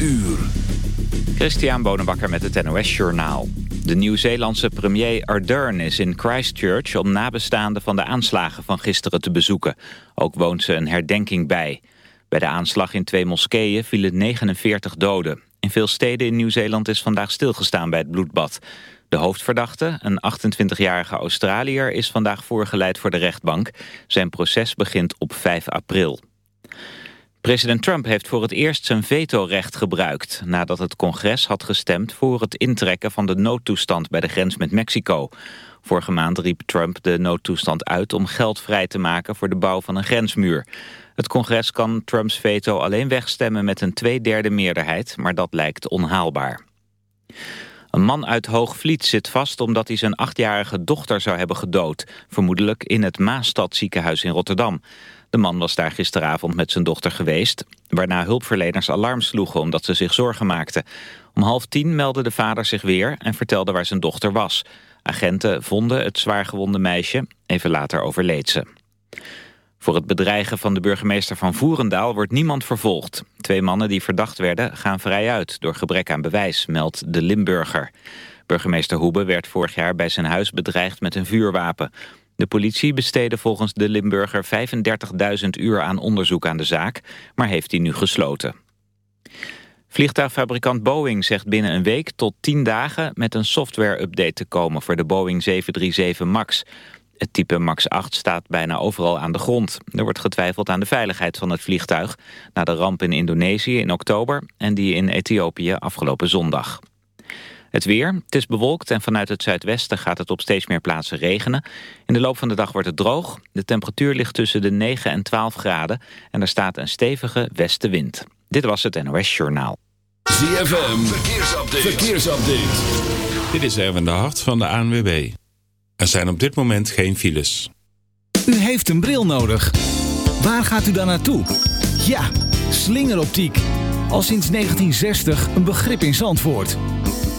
uur. Christian Bonenbakker met het NOS Journaal. De Nieuw-Zeelandse premier Ardern is in Christchurch... om nabestaanden van de aanslagen van gisteren te bezoeken. Ook woont ze een herdenking bij. Bij de aanslag in twee moskeeën vielen 49 doden. In veel steden in Nieuw-Zeeland is vandaag stilgestaan bij het bloedbad. De hoofdverdachte, een 28-jarige Australiër... is vandaag voorgeleid voor de rechtbank. Zijn proces begint op 5 april. President Trump heeft voor het eerst zijn vetorecht gebruikt... nadat het congres had gestemd voor het intrekken van de noodtoestand... bij de grens met Mexico. Vorige maand riep Trump de noodtoestand uit om geld vrij te maken... voor de bouw van een grensmuur. Het congres kan Trumps veto alleen wegstemmen met een tweederde meerderheid... maar dat lijkt onhaalbaar. Een man uit Hoogvliet zit vast omdat hij zijn achtjarige dochter zou hebben gedood. Vermoedelijk in het Maastad ziekenhuis in Rotterdam. De man was daar gisteravond met zijn dochter geweest... waarna hulpverleners alarm sloegen omdat ze zich zorgen maakten. Om half tien meldde de vader zich weer en vertelde waar zijn dochter was. Agenten vonden het zwaargewonde meisje, even later overleed ze. Voor het bedreigen van de burgemeester van Voerendaal wordt niemand vervolgd. Twee mannen die verdacht werden gaan vrij uit door gebrek aan bewijs, meldt de Limburger. Burgemeester Hoebe werd vorig jaar bij zijn huis bedreigd met een vuurwapen. De politie besteedde volgens de Limburger 35.000 uur aan onderzoek aan de zaak, maar heeft die nu gesloten. Vliegtuigfabrikant Boeing zegt binnen een week tot 10 dagen met een software-update te komen voor de Boeing 737 MAX. Het type MAX 8 staat bijna overal aan de grond. Er wordt getwijfeld aan de veiligheid van het vliegtuig... na de ramp in Indonesië in oktober en die in Ethiopië afgelopen zondag. Het weer, het is bewolkt en vanuit het zuidwesten gaat het op steeds meer plaatsen regenen. In de loop van de dag wordt het droog. De temperatuur ligt tussen de 9 en 12 graden en er staat een stevige westenwind. Dit was het NOS Journaal. ZFM, verkeersupdate. verkeersupdate. Dit is Erwin de Hart van de ANWB. Er zijn op dit moment geen files. U heeft een bril nodig. Waar gaat u dan naartoe? Ja, slingeroptiek. Al sinds 1960 een begrip in Zandvoort.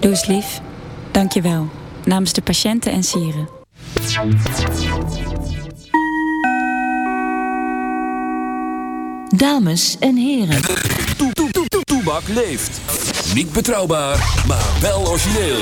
Doe eens lief. Dank je wel. Namens de patiënten en sieren. Dames en heren. Toebak leeft. Niet betrouwbaar, maar wel origineel.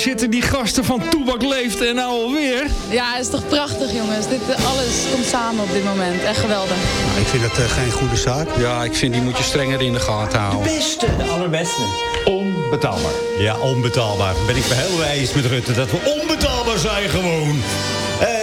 Zitten die gasten van Toebak Leeft en nou alweer? Ja, het is toch prachtig jongens. Dit, eh, alles komt samen op dit moment. Echt geweldig. Nou, ik vind dat uh, geen goede zaak. Ja, ik vind die moet je strenger in de gaten houden. De beste. De allerbeste. Onbetaalbaar. Ja, onbetaalbaar. Ben ik het heel eens met Rutte dat we onbetaalbaar zijn gewoon.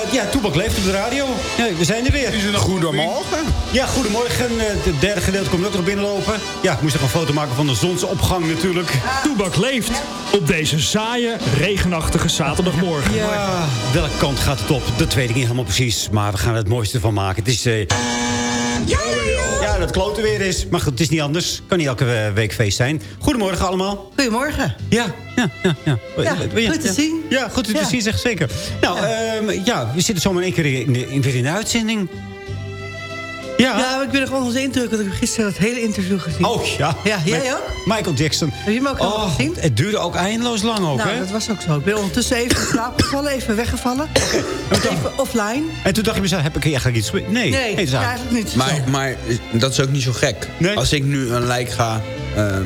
Uh, ja, Toebak leeft op de radio. Ja, we zijn er weer. Goedemorgen. Ja, goedemorgen. Het derde gedeelte komt ook nog binnenlopen. Ja, ik moest nog een foto maken van de zonsopgang natuurlijk. Toebak leeft op deze saaie, regenachtige zaterdagmorgen. Ja, welke kant gaat het op? Dat weet ik niet helemaal precies. Maar we gaan er het mooiste van maken. Het is... Uh... Ja, ja, dat klote weer is. Maar goed, het is niet anders. Kan niet elke week feest zijn. Goedemorgen allemaal. Goedemorgen. Ja, ja, ja. ja. ja goed te zien. Ja, goed te zien, zeg zeker. Nou, ja. Uh, ja, we zitten zomaar één keer in, in, weer in de uitzending. Ja. ja, ik ben er gewoon onze indruk. Want ik heb gisteren het hele interview gezien. Oh, ja. Ja, jij ook? Michael Jackson. Heb je hem ook oh, gezien? Het duurde ook eindeloos lang ook, nou, hè? dat was ook zo. Ik ben ondertussen even geslapen even weggevallen. Okay. Even offline. En toen dacht je mezelf, heb ik eigenlijk iets... Nee, nee, nee eigenlijk niet. Maar, maar dat is ook niet zo gek. Nee? Als ik nu een lijk ga... Uh,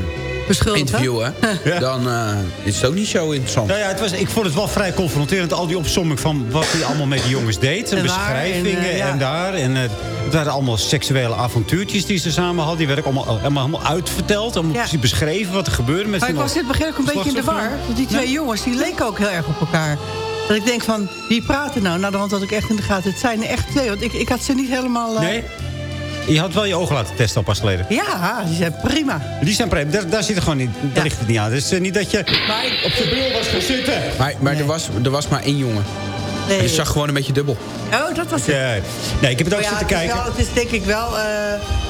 interviewen, ja. dan uh, is het ook niet zo interessant. Nou ja, het was, ik vond het wel vrij confronterend, al die opsomming van wat hij allemaal met die jongens deed. En, beschrijvingen en, uh, ja. en, daar. En uh, het waren allemaal seksuele avontuurtjes die ze samen hadden. Die werden ook allemaal, helemaal, helemaal uitverteld. Allemaal ja. beschreven wat er gebeurde. Met maar ik was dit begin ook een beetje in de war. Want die twee jongens, die leken ook heel erg op elkaar. Dat ik denk van, wie praten nou? Nou, de hand had ik echt in de gaten. Het zijn er echt twee. Want ik, ik had ze niet helemaal... Nee? Je had wel je ogen laten testen al pas geleden. Ja, die zijn prima. Die zijn prima. Daar, daar zit er gewoon niet, daar ja. ligt het niet aan. Dus uh, niet dat je maar ik, op je bril was gaan zitten. Maar, maar nee. er, was, er was maar één jongen. Nee. Je zag gewoon een beetje dubbel. Oh, dat was het. Ja. Nee, ik heb het ook ja, zitten het kijken. Wel, het is denk ik wel... Uh,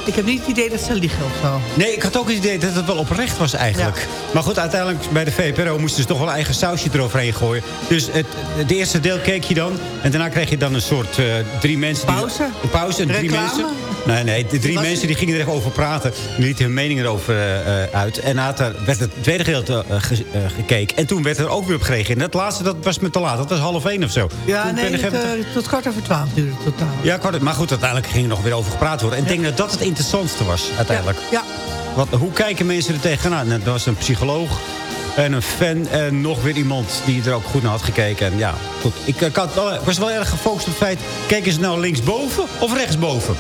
ik heb niet het idee dat ze liegen of zo. Nee, ik had ook het idee dat het wel oprecht was eigenlijk. Ja. Maar goed, uiteindelijk bij de VPRO moesten ze toch wel een eigen sausje eroverheen gooien. Dus het, het eerste deel keek je dan. En daarna kreeg je dan een soort uh, drie mensen... Die, pauze? Een pauze en drie Reclame? mensen... Nee, nee, de drie mensen die gingen er even over praten. Die lieten hun mening erover uh, uit. En later werd het tweede gedeelte uh, ge, uh, gekeken. En toen werd er ook weer op gereageerd. En dat laatste dat was me te laat. Dat was half één of zo. Ja, toen nee, het, tot kwart over twaalf duurde het totaal. Ja, kwart, maar goed, uiteindelijk ging er nog weer over gepraat worden. En ik ja. denk dat dat het interessantste was, uiteindelijk. Ja. ja. Wat, hoe kijken mensen er tegenaan? Nou, dat was een psycholoog en een fan en nog weer iemand die er ook goed naar had gekeken. En ja, goed. Ik, ik, had wel, ik was wel erg gefocust op het feit... kijken ze nou linksboven of rechtsboven?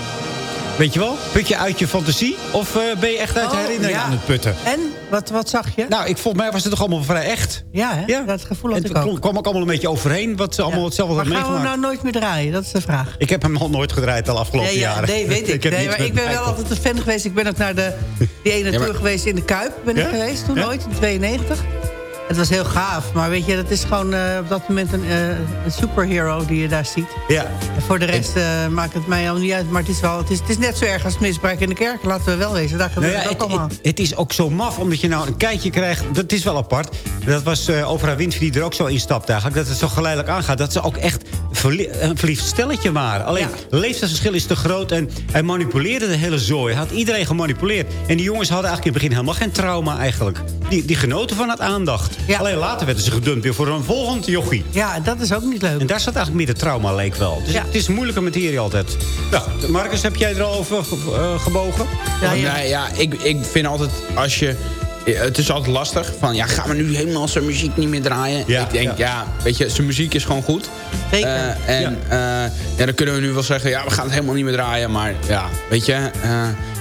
Weet je wel? Put je uit je fantasie? Of uh, ben je echt uit oh, herinnering ja. aan het putten? En? Wat, wat zag je? Nou, ik, volgens mij was het toch allemaal vrij echt. Ja, hè? ja. dat gevoel had en ik ook. Het kwam ook allemaal een beetje overheen. Wat ze allemaal ja. hetzelfde maar hadden meegemaakt. Gaan we nou nooit meer draaien? Dat is de vraag. Ik heb hem al nooit gedraaid de afgelopen jaren. Nee, weet ik. ik, heb nee, maar ik ben wel altijd een fan geweest. Ik ben ook naar de, die ene ja, maar... tour geweest in de Kuip. Ben ik geweest toen ooit, in 92. Het was heel gaaf, maar weet je, dat is gewoon uh, op dat moment een, uh, een superhero die je daar ziet. Ja. En voor de rest uh, maakt het mij al niet uit, maar het is, wel, het, is, het is net zo erg als misbruik in de kerk, laten we wel wezen. Daar gebeurt nou ja, het ook het, allemaal. Het, het, is ook zo maf, omdat je nou een kijkje krijgt, dat is wel apart. Dat was Overa Winfrey die er ook zo instapt eigenlijk, dat het zo geleidelijk aangaat. Dat ze ook echt een verliefd stelletje waren. Alleen, ja. leeftijdsverschil is te groot en hij manipuleerde de hele zooi. Hij had iedereen gemanipuleerd. En die jongens hadden eigenlijk in het begin helemaal geen trauma eigenlijk. Die, die genoten van het aandacht. Ja. Alleen later werden ze gedumpt weer voor een volgend jochie. Ja, dat is ook niet leuk. En daar zat eigenlijk meer de trauma, leek wel. Dus ja. het is moeilijke materie altijd. Nou, Marcus, heb jij er al over uh, gebogen? Ja, ja. Nee, ja ik, ik vind altijd, als je... Het is altijd lastig. Van, ja, gaan we nu helemaal zijn muziek niet meer draaien? Ja, ik denk, ja. ja, weet je, zijn muziek is gewoon goed. Zeker. Uh, en ja. Uh, ja, dan kunnen we nu wel zeggen, ja, we gaan het helemaal niet meer draaien. Maar ja, weet je...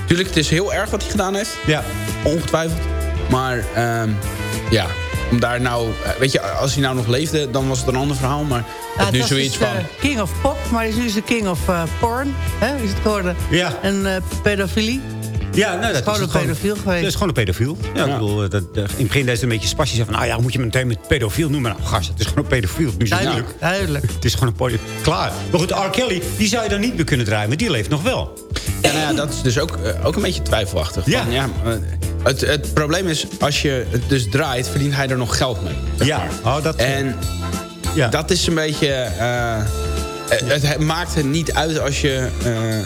Tuurlijk, het is heel erg wat hij gedaan heeft. Ja. Ongetwijfeld. Maar um, ja, om daar nou... Weet je, als hij nou nog leefde, dan was het een ander verhaal. Maar ja, het nu zoiets dus, van... Uh, king of pop, maar is nu is de king of uh, porn. Hè, is het geworden. Ja. En uh, pedofilie. Ja, nou, dat, is gewoon is een pedofiel geweest. Dat is gewoon een pedofiel. Ja, ja. Ik bedoel, dat, in het begin deed ze een beetje spastisch. Van, nou ja, moet je me meteen met pedofiel noemen? Nou, gast, het is gewoon een pedofiel. Nu duidelijk, het duidelijk. Het is gewoon een Klaar. Maar goed, R. Kelly, die zou je dan niet meer kunnen draaien. Maar die leeft nog wel. Ja, nou ja, dat is dus ook, ook een beetje twijfelachtig. Ja. Van, ja het, het probleem is, als je het dus draait, verdient hij er nog geld mee. Zeg ja, maar. oh, dat... En ja. dat is een beetje... Uh, het, het, maakt het niet uit als je,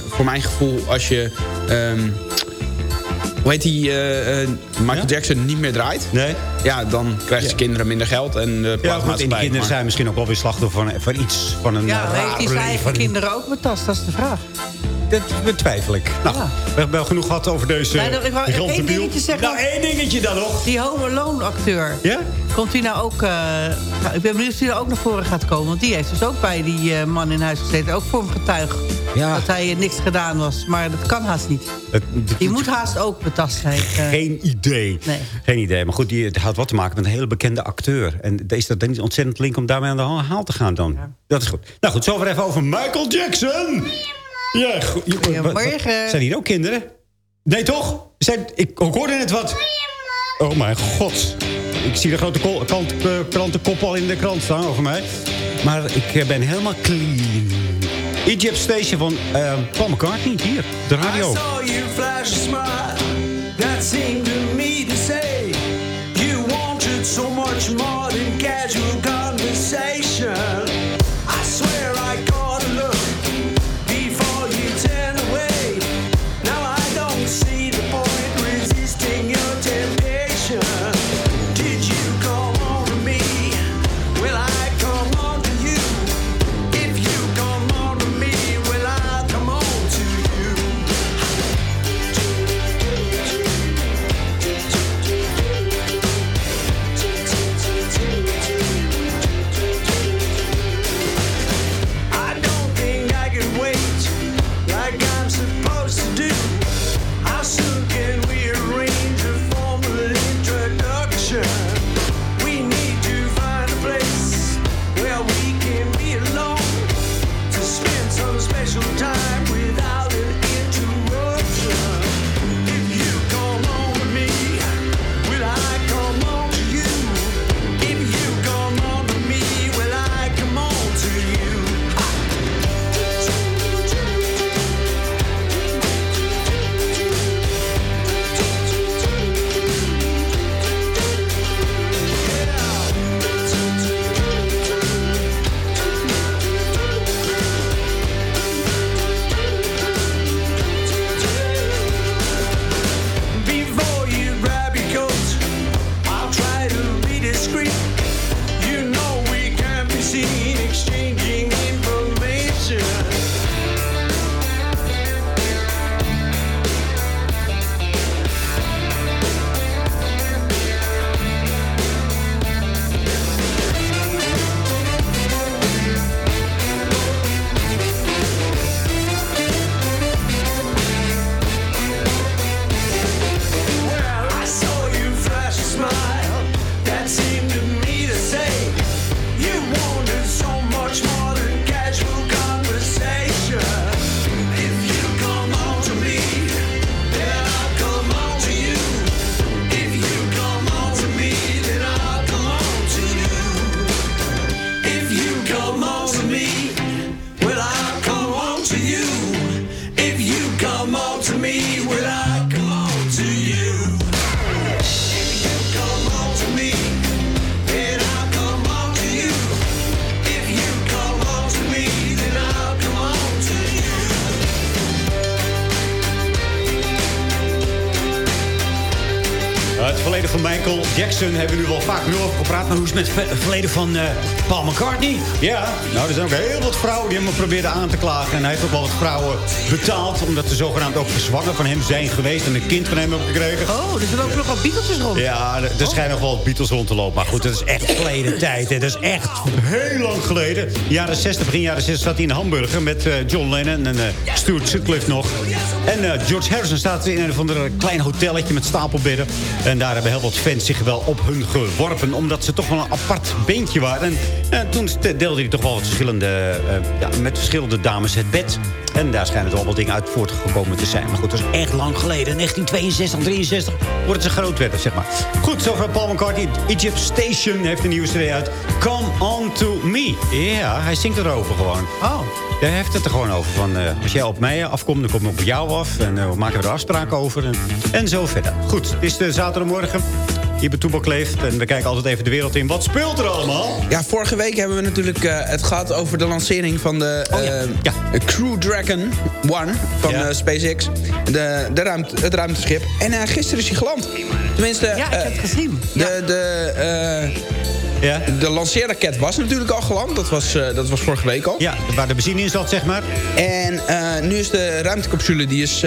voor mijn gevoel, als je... Um, hoe heet die, uh, uh, Michael ja? Jackson niet meer draait. Nee. Ja, dan krijgen ze ja. kinderen minder geld en de ja, goed, en die kinderen maar. zijn misschien ook wel weer slachtoffer van, van iets, van een Ja, heeft hij zijn eigen kinderen ook betast? Dat is de vraag. Dat betwijfel ik. Nou, we hebben wel genoeg gehad over deze Nou, ik wou één dingetje zeggen. Nou, één dingetje dan nog. Die Home Alone acteur. Ja? Komt hij nou ook... eh, nou, ik ben benieuwd of hij er ook naar voren gaat komen. Want die heeft dus ook bij die eh, man in huis gezeten. Ook voor hem getuigd. Ja. Dat hij eh, niks gedaan was. Maar dat kan haast niet. Het- Die moet haast ook betast zijn. Geen idee. Nee. Geen idee. Maar goed, die het had wat te maken met een hele bekende acteur. En is dat dan niet ontzettend link om daarmee aan de haal te gaan dan? Dat is goed. Nou goed, zover even over Michael Jackson. Ja, goed. Goedemorgen. Zijn hier ook kinderen? Nee, toch? Zijn, ik, ik hoorde net wat. Oh mijn god. Ik zie de grote kant, eh, krantenkop al in de krant staan over mij. Maar ik eh, ben helemaal clean. Egypt Station van eh, Paul McCartney, hier, de radio. I saw you flash a smile that seemed to me to say you wanted so much more than casual conversation. Michael Jackson hebben we nu wel vaak nu over gepraat. Maar hoe is het met het verleden van eh, Paul McCartney? Ja, nou, er zijn ook heel wat vrouwen die hem probeerden aan te klagen. En hij heeft ook wel wat vrouwen betaald. Omdat ze zogenaamd ook zwanger van hem zijn geweest. En een kind van hem hebben gekregen. Oh, er zijn ook nog wat Beatles rond. Ja, er, er schijnen nog wel Beatles rond te lopen. Maar goed, dat is echt verleden tijd. hè. Dat is echt heel lang geleden. Jaren 60, begin jaren 60 zat hij in Hamburger met eh, John Lennon en eh, Stuart Sutcliffe nog. En eh, George Harrison staat in een of ander klein hotelletje met stapelbedden. En daar hebben heel wat fans zich wel op hun geworpen. Omdat ze toch wel een apart beentje waren. En eh, toen deelde hij toch wel verschillende, eh, ja, met verschillende dames het bed. En daar schijnen toch wel wat dingen uit voortgekomen te zijn. Maar goed, dat is echt lang geleden. 1962, 63, voordat ze groot werden, zeg maar. Goed, zover Paul McCartney. Egypt Station heeft een nieuwe CD uit. Come On To Me. Ja, hij zingt erover gewoon. Oh. Hij heeft het er gewoon over. Van, eh, als jij op mij afkomt, dan kom ik op jou af. En we maken er afspraken over. En, en zo verder. Goed, het is de zaterdagmorgen. Hier bij Toebak leeft. En we kijken altijd even de wereld in. Wat speelt er allemaal? Ja, vorige week hebben we natuurlijk eh, het gehad over de lancering van de eh, Crew Dragon 1 van eh, SpaceX. De, de ruimte, het ruimteschip. En eh, gisteren is hij geland. Tenminste... Ja, ik heb het gezien. De, de, eh, Ja. De lanceerraket was natuurlijk al geland. Dat was, eh, dat was vorige week al. Ja, waar de benzine in zat, zeg maar. En eh, nu is de ruimtecapsule, die is,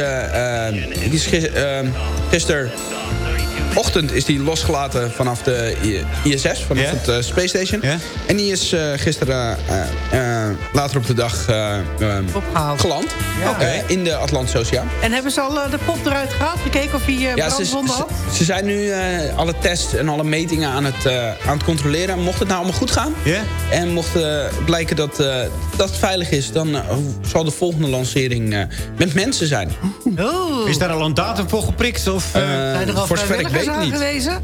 die is gis, gisteren ochtend is die losgelaten vanaf de ISS, vanaf Ja. het eh, Space Station. En die is eh, gisteren eh, eh, later op de dag eh, eh, geland Ja. in de Atlantische Oceaan. En hebben ze al de pop eruit gehaald? Gekeken of hij eh, Ja, ze, brandwonden ze, had? ze zijn nu eh, alle tests en alle metingen aan het, eh, aan het controleren. Mocht het nou allemaal goed gaan... Ja? en mocht blijken dat, eh, dat het veilig is... dan zal de volgende lancering eh, met mensen zijn. Oeh. Is daar al een datum voor geprikt? Of, eh, Zijn er al voor zover ik weet aangewezen?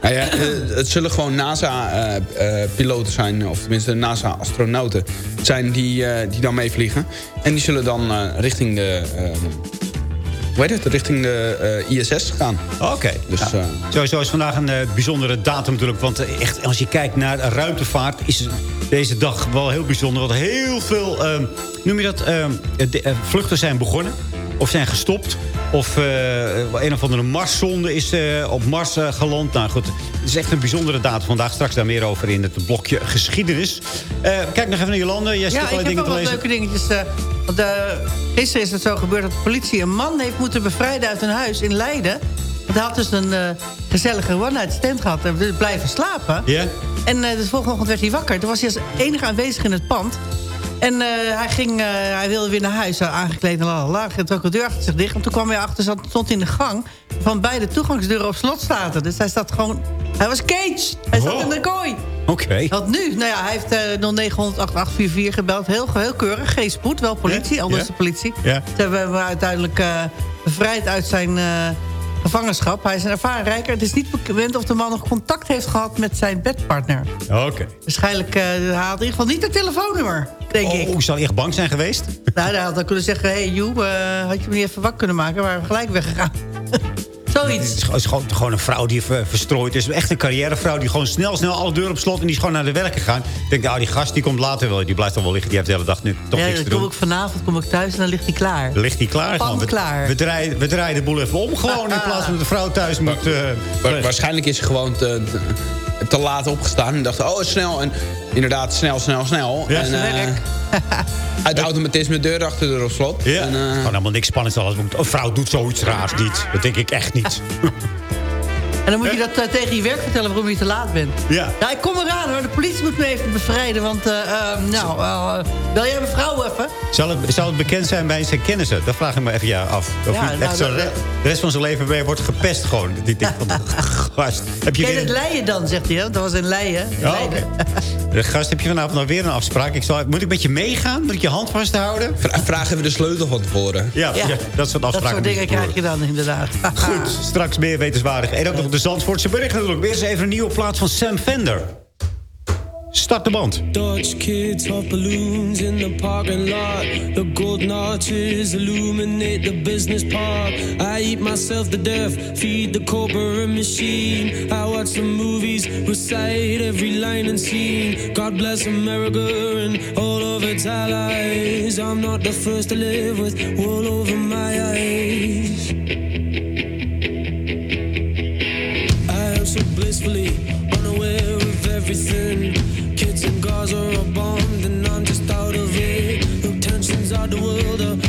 Nou ja, eh, het zullen gewoon NASA-piloten zijn, of tenminste NASA-astronauten zijn die, eh, die dan meevliegen. En die zullen dan eh, richting de, eh, hoe heet het, richting de eh, ISS gaan. Oké. Dus, eh, Sowieso is vandaag een eh, bijzondere datum natuurlijk. Want eh, echt, als je kijkt naar ruimtevaart... is deze dag wel heel bijzonder. Want heel veel, eh, noem je dat, eh, de, eh, vluchten zijn begonnen. Of zijn gestopt. Of eh, een of andere Marszonde is eh, op Mars eh, geland. Nou goed, het is echt een bijzondere datum. Vandaag straks daar meer over in het blokje geschiedenis. Kijk nog even naar Jolande. Jij Ja, ik heb wel wat leuke dingetjes. want, gisteren is het zo gebeurd dat de politie een man heeft moeten bevrijden uit een huis in Leiden. Want hij had dus een gezellige one-night stand gehad en blijven slapen. Ja? En de volgende ochtend werd hij wakker. Toen was hij als enige aanwezig in het pand. En eh, hij, ging, eh, hij wilde weer naar huis, aangekleed en lalala. Ook de deur achter zich dicht. En toen kwam hij achter, zat, stond in de gang... van beide toegangsdeuren op slot zaten. Dus hij zat gewoon... Hij was cage. Hij zat Oh. in de kooi. Oké. Wat nu? Nou ja, hij heeft eh 0900 8844 gebeld. Heel, heel keurig. Geen spoed, wel politie. Anders de politie. Ja. Ze hebben hem uiteindelijk bevrijd uit zijn gevangenschap. Hij is een ervaren rijker. Het is niet bekend of de man nog contact heeft gehad met zijn bedpartner. Oké. Waarschijnlijk eh hij had in ieder geval niet het telefoonummer, denk ik. Oh, zou echt bang zijn geweest? Nou, hij had dan kunnen zeggen... Hé, hey, Joep, eh, had je me niet even wakker kunnen maken? Maar we gelijk weggegaan. Het is, gewoon- is gewoon, gewoon een vrouw die ver- verstrooid is. Echt een carrièrevrouw die gewoon snel, snel alle deuren op slot... en die is gewoon naar de werk gegaan. Ik denk, nou, die gast die komt later wel. Die blijft dan wel liggen. Die heeft de hele dag nu toch Ja, niks dan te kom doen. ik vanavond kom ik thuis en dan ligt hij klaar. Dan ligt hij klaar. Pan gewoon. We- klaar. We, draaien, we draaien de boel even om gewoon. In plaats van dat de vrouw thuis moet... eh, Wa- waarschijnlijk is ze gewoon te, te, te laat opgestaan. En dacht, oh, snel. En inderdaad, snel, snel, snel. Ja, en, eh, uit automatisme de deur achter de deur op slot. ja. En, eh, Gewoon helemaal niks spannends. Een vrouw doet zoiets raars niet. Dat denk ik echt niet. En dan moet je dat eh, tegen je werk vertellen waarom je te laat bent. Ja. Ja, ik kom eraan hoor. De politie moet me even bevrijden. Want, eh, eh, nou, bel jij mevrouw even? Zal het, zal het bekend zijn bij zijn kennissen? Dat vraag ik me even ja, af. Of Ja, nou, echt zo dat- re- de rest van zijn leven weer wordt gepest gewoon. Die denkt van, gast, heb je Ken weer het een, Leien dan, zegt hij. Hè? Dat was in Leien. Oh, de gast, heb je vanavond nog weer een afspraak? Ik zal, moet ik met je meegaan? Moet ik je hand vasthouden? vra- vraag even de sleutel van tevoren. Ja, ja. Ja. dat soort Dat afspraken. soort dingen krijg je dan inderdaad. Goed, straks meer wetenswaardig. En ook nog de Zandvoortse bericht natuurlijk. Weer eens even een nieuwe plaats van Sam Fender. Start de band. Dutch kids off balloons in the parking lot. The golden arches illuminate the business park. I eat myself to death, feed the corporate machine. I watch the movies, recite every line and scene. God bless America and all of its allies. I'm not the first to live with wool over my eyes. Everything. Kids and Gaza are bombed and I'm just out of it. The tensions of the world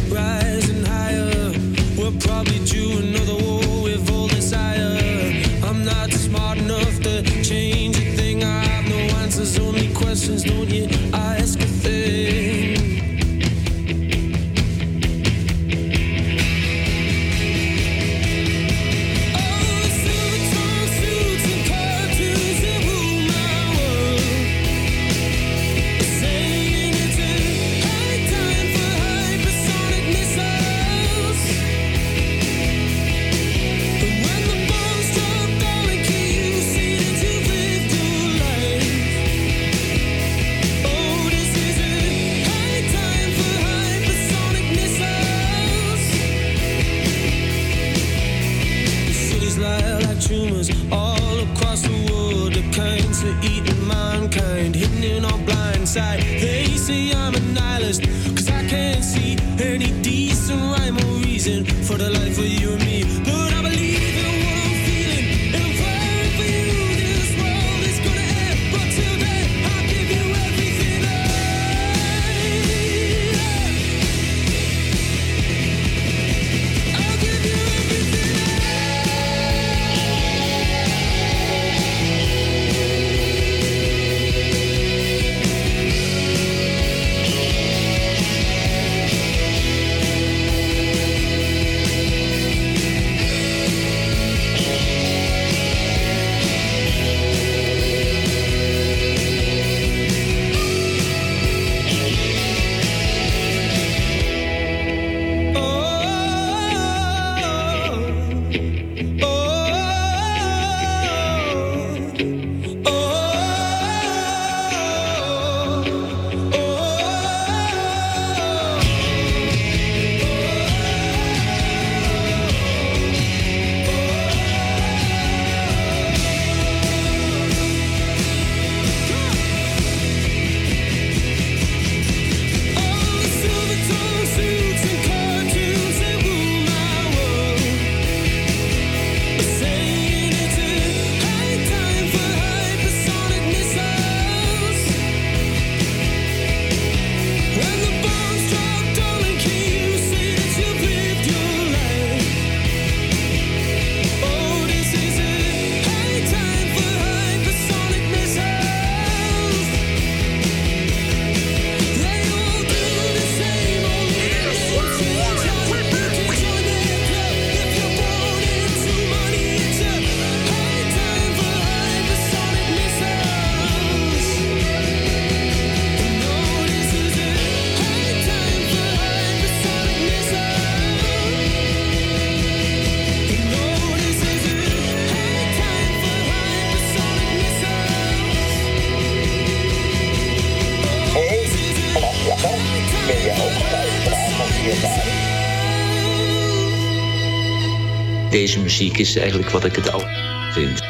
Deze muziek is eigenlijk wat ik het al vind.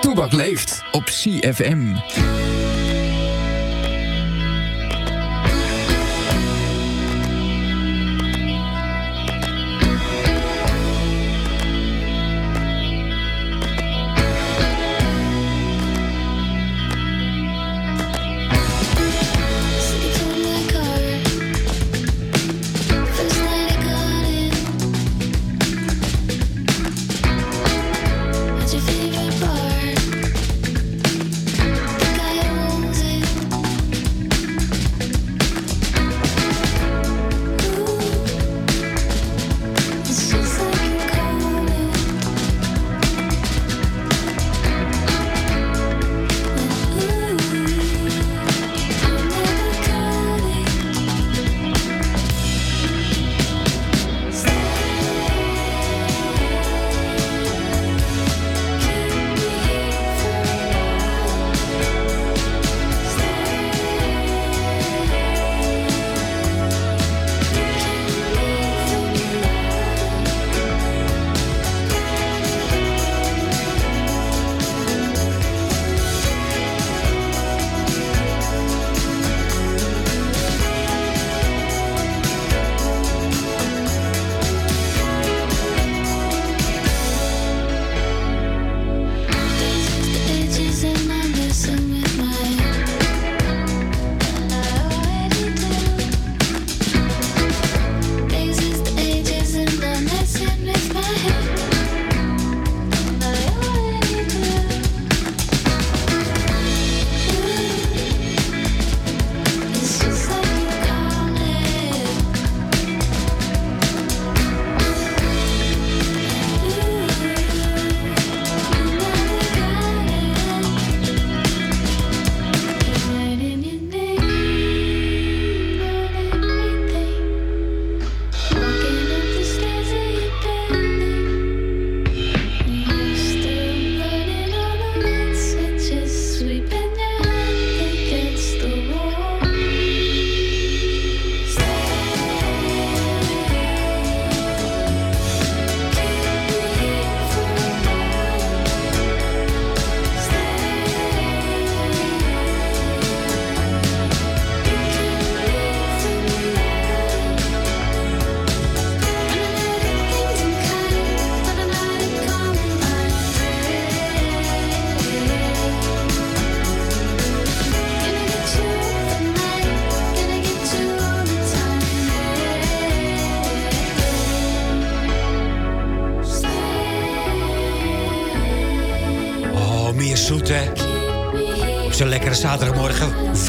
Toebak leeft op CFM.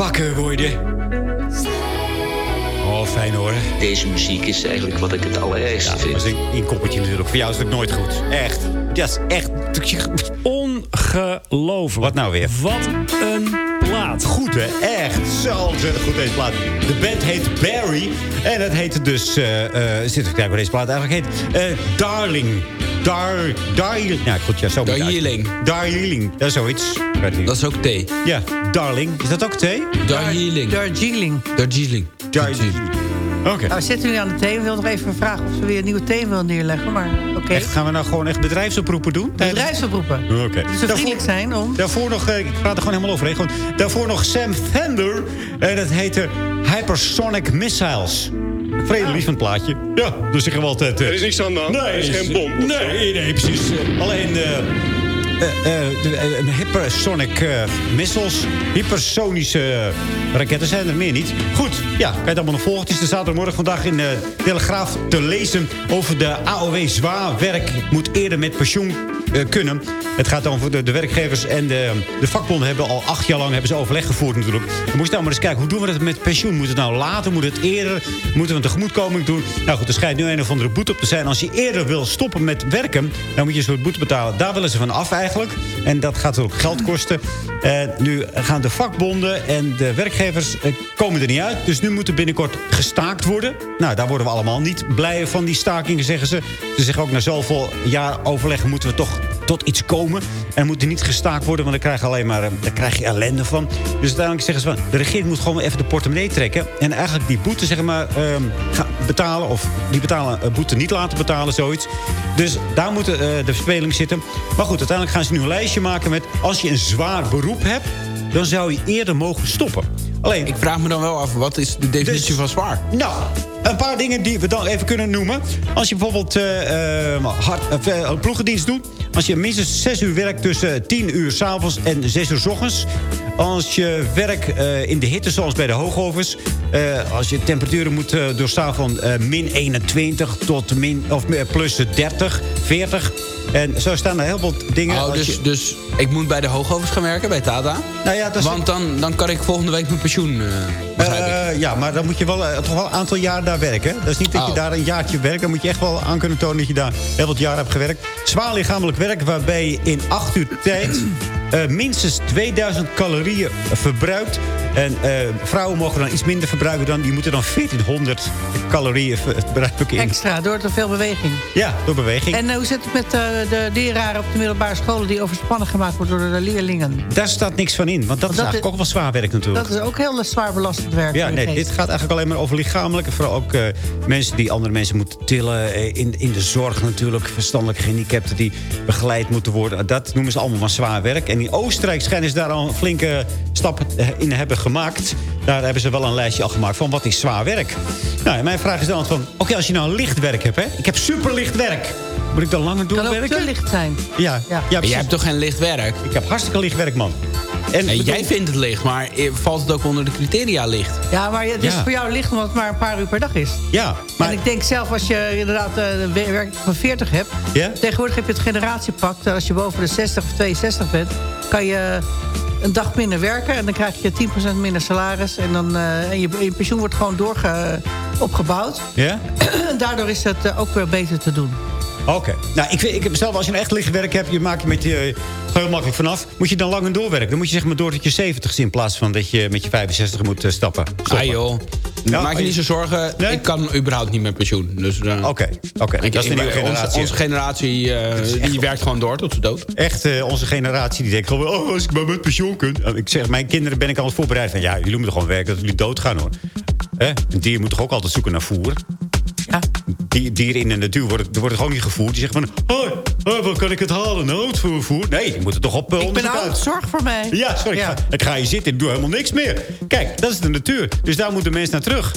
Wakker worden. Oh, fijn hoor. Deze muziek is eigenlijk wat ik het allerergste vind. Dat is een, een koppertje natuurlijk. Voor jou is het nooit goed. Echt. Dat is echt... Ongelooflijk. Wat nou weer? Wat een plaat. Goed, hè? Echt. Zo ontzettend goed, deze plaat. De band heet Barry. En het heet dus... eh eh zit even kijken hoe deze plaat eigenlijk heet. Eh, Darling. Dar... Darling. Nou, goed, ja, zo moet het Darjeeling. uit- Darjeeling. Dat is zoiets. Weet niet. Dat is ook thee. Ja, Darling. Is dat ook thee? Darjeeling. Darjeeling. Darjeeling. Darjeeling. Oké. Nou, we zitten nu aan de thee. We wilden nog even vragen of ze weer een nieuwe thee wil neerleggen. Maar oké. Echt, gaan we nou gewoon echt bedrijfsoproepen doen? Bedrijfsoproepen. Oké. Dus zo vriendelijk zijn om... Daarvoor nog, eh, ik praat er gewoon helemaal over. hè. Gewoon, daarvoor nog Sam Fender. En dat heette Hypersonic Missiles. Vrede lief van het plaatje. Ja, dus zeggen we altijd... eh, Er is niks aan de hand. Nee, er is geen bom. Nee, nee, precies. Alleen eh, eh, hypersonic missiles. Hypersonische raketten zijn er meer niet. Goed, ja, kan je het allemaal nog volgen. Is de zaterdagmorgen vandaag in de Telegraaf te lezen... over de AOW zwaar werk moet eerder met pensioen kunnen. Het gaat dan voor de, de werkgevers en de, de vakbonden hebben al acht jaar lang hebben ze overleg gevoerd natuurlijk. We moesten nou maar eens kijken, hoe doen we dat met pensioen? Moet het nou later? Moet het eerder? Moeten we een tegemoetkoming doen? Nou goed, er schijnt nu een of andere boete op te zijn. Als je eerder wil stoppen met werken, dan moet je een soort boete betalen. Daar willen ze van af eigenlijk. En dat gaat ook geld kosten. Eh, nu gaan de vakbonden en de werkgevers eh, komen er niet uit. Dus nu moet er binnenkort gestaakt worden. Nou, daar worden we allemaal niet blij van, die stakingen, zeggen ze. Ze zeggen ook, na zoveel jaar overleg moeten we toch tot iets komen. En moet er niet gestaakt worden, want dan krijg je alleen maar eh, dan krijg je ellende van. Dus uiteindelijk zeggen ze van, de regering moet gewoon even de portemonnee trekken. En eigenlijk die boete zeg maar, ehm, gaan betalen. Of die betalen, eh, boete niet laten betalen, zoiets. Dus daar moet eh, de verspeling zitten. Maar goed, uiteindelijk gaan ze nu een lijstje maken met... als je een zwaar beroep hebt, dan zou je eerder mogen stoppen. Alleen, Ik vraag me dan wel af, wat is de definitie Dus- van zwaar? nou, een paar dingen die we dan even kunnen noemen. Als je bijvoorbeeld eh, hard, eh, ploegendienst doet. Als je minstens 6 uur werkt tussen 10 uur s'avonds en 6 uur s ochtends. Als je werkt in de hitte zoals bij de hoogovens. als je temperaturen moet doorstaan van min 21 tot min, of plus 30, 40. En zo staan er heel veel dingen. Oh, dus, je- dus ik moet bij de hoogovens gaan werken, bij Tata? Nou ja, dat is- Want dan, dan kan ik volgende week mijn pensioen, begrijp ik. Eh, ja, maar dan moet je wel, eh, toch wel een aantal jaar daar werken. Dat is niet dat je Oh. daar een jaartje werkt. Dan moet je echt wel aan kunnen tonen dat je daar heel wat jaar hebt gewerkt. Zwaar lichamelijk werk waarbij je in acht uur tijd... minstens 2000 calorieën verbruikt. En eh, vrouwen mogen dan iets minder verbruiken dan... die moeten dan 1400 calorieën ver- verbruiken. In. Extra, door te veel beweging. Ja, door beweging. En eh, hoe zit het met eh, de leraren op de middelbare scholen... die overspannen gemaakt worden door de leerlingen? Daar staat niks van in. Want dat is dat eigenlijk is- ook wel zwaar werk natuurlijk. Dat is ook heel zwaar belastend werk. Ja, nee, dit gaat eigenlijk alleen maar over lichamelijk. En vooral ook mensen die andere mensen moeten tillen. in, in de zorg natuurlijk. Verstandelijk gehandicapten die begeleid moeten worden. Dat noemen ze allemaal maar zwaar werk. En in Oostenrijk schijnen ze daar al een flinke stappen eh, in hebben gemaakt. Daar hebben ze wel een lijstje al gemaakt van wat is zwaar werk. Nou, en mijn vraag is dan van... Oké, als je nou licht werk hebt, hè. Ik heb super licht werk. Moet ik dan langer kan ook doorwerken? te licht zijn. Ja, ja. Jij hebt toch geen licht werk? Ik heb hartstikke licht werk, man. En, jij vindt het licht, maar eh, valt het ook onder de criteria licht? Ja, maar het is Ja. voor jou licht omdat het maar een paar uur per dag is. Ja, maar... En ik denk zelf, als je inderdaad eh, een we- werk van 40 hebt... Tegenwoordig heb je het generatiepak. dat Als je boven de 60 of 62 bent... kan je een dag minder werken... en dan krijg je 10% minder salaris. En, dan, eh, en je, je pensioen wordt gewoon doorge, opgebouwd. Ja? En daardoor is het eh, ook weer beter te doen. Oké. Nou, ik, vind, ik heb zelf, als je een echt licht werk hebt, je maakt je met je eh, heel makkelijk vanaf. Moet je dan langer doorwerken. Dan moet je zeg maar door tot je 70 in plaats van dat je met je 65 moet eh, stappen. Stoppen. Ah joh, Ja, maak je niet zo zorgen. Nee? Ik kan überhaupt niet met pensioen. Dus, eh, Oké, Dat is de nieuwe onze- generatie. Onze, generatie eh, die werkt gewoon door tot ze dood. Echt, eh, onze generatie die denkt gewoon... oh, als ik maar met pensioen kan. Eh, Ik zeg, mijn kinderen ben ik al voorbereid van... ja, jullie moeten gewoon werken dat jullie doodgaan, hoor. Hè? Een dier moet toch ook altijd zoeken naar voer? Ja. Die, dieren in de natuur worden, gewoon niet gevoerd. Die zeggen van, hoi, hoi, wat kan ik het halen? Het voor voer? Nee, die moeten toch op uh, Ik ben oud, uit. zorg voor mij. Ja, sorry. Ja. Ik, ga, ik ga hier zitten en doe helemaal niks meer. Kijk, dat is de natuur. Dus daar moeten mensen naar terug.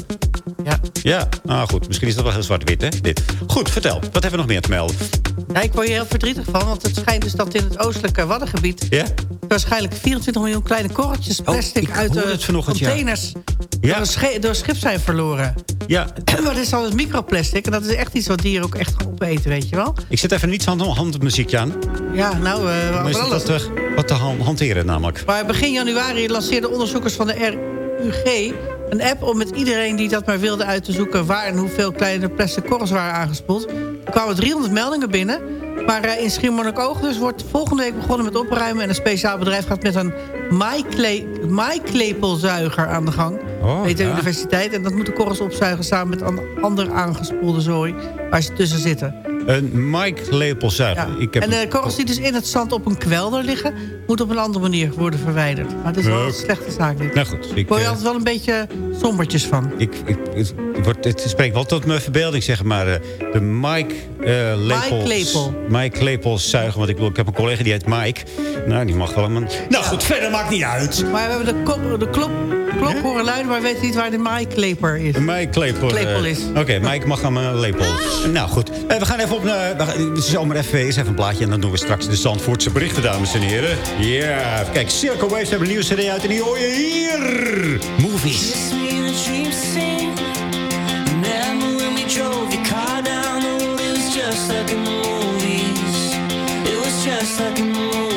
Ja. Ja, nou goed. Misschien is dat wel heel zwart-wit, hè? Dit. Goed, vertel. Wat hebben we nog meer te melden? Ja, ik word hier heel verdrietig van, want het schijnt dus dat in het oostelijke Waddengebied... Ja? waarschijnlijk 24 miljoen kleine korreltjes plastic Oh, ik uit de containers Ja. door, schip zijn verloren. Ja, dat is al het microplastic en dat is echt iets wat dieren ook echt gaan opeten, weet je wel? ik zet even niets hand, handmuziekje aan. Ja, nou, eh Maar is dat wat, wat te han- hanteren namelijk? Maar begin januari lanceerden onderzoekers van de RUG een app om met iedereen die dat maar wilde uit te zoeken... waar en hoeveel kleine plastic korrels waren aangespoeld. Er kwamen 300 meldingen binnen. Maar eh, in Schiermonnikoog dus wordt volgende week begonnen met opruimen... en een speciaal bedrijf gaat met een maaikle- maaiklepelzuiger aan de gang. Oh, Weet de ja. universiteit. En dat moet de korrels opzuigen samen met een ander aangespoelde zooi... waar ze tussen zitten. Een Mike lepelzuiger. Ja. Ik heb En de korrels die dus in het zand op een kwelder liggen... moeten op een andere manier worden verwijderd. Maar het is wel een slechte zaak dit. Nou goed, ik, word je eh, altijd wel een beetje sombertjes van. ik, ik, het, wordt, het spreekt wel tot mijn verbeelding, zeg maar. eh, De Mike uh. Mike Lepel. Mike Lepelzuiger. Want ik, bedoel, ik heb een collega die heet Mike. Nou, die mag wel een... Nou goed, verder maakt niet uit. Maar we hebben de, kop, de klop, klok horen luiden... maar we weten niet waar de maaikleper is. Mike Lepel. eh, Klepel is. Oké, Mike mag aan mijn lepel. Nou goed, Eh, we gaan even op... naar we gaan- zomaar even, eerst even een plaatje... en dan doen we straks de Zandvoortse berichten, dames en heren. Ja, kijk, Circle Waves hebben een nieuwe cd uit... en die hoor je hier. Movies. Remember when we drove your car down the road? It was just like in the movies. It was just like in the movies.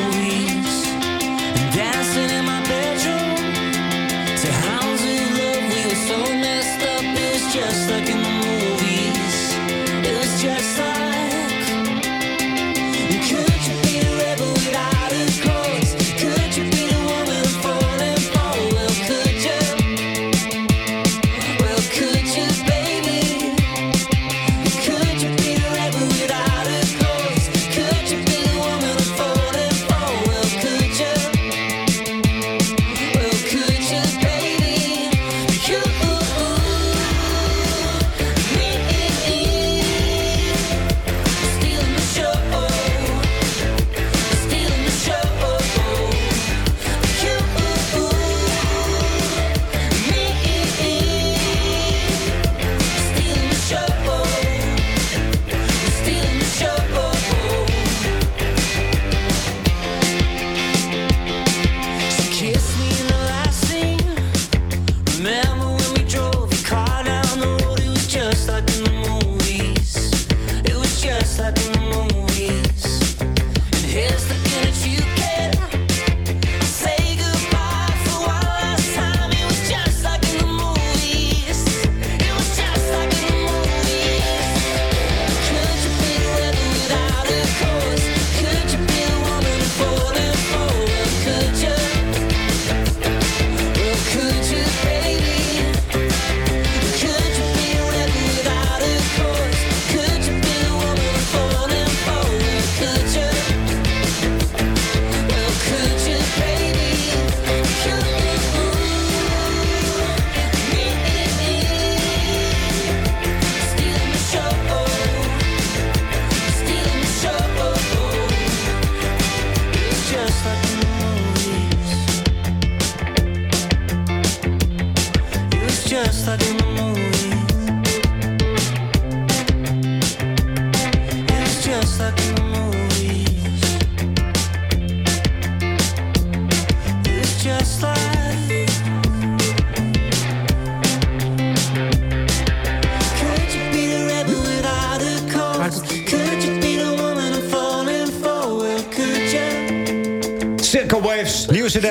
Circle Waves, nieuwe cd.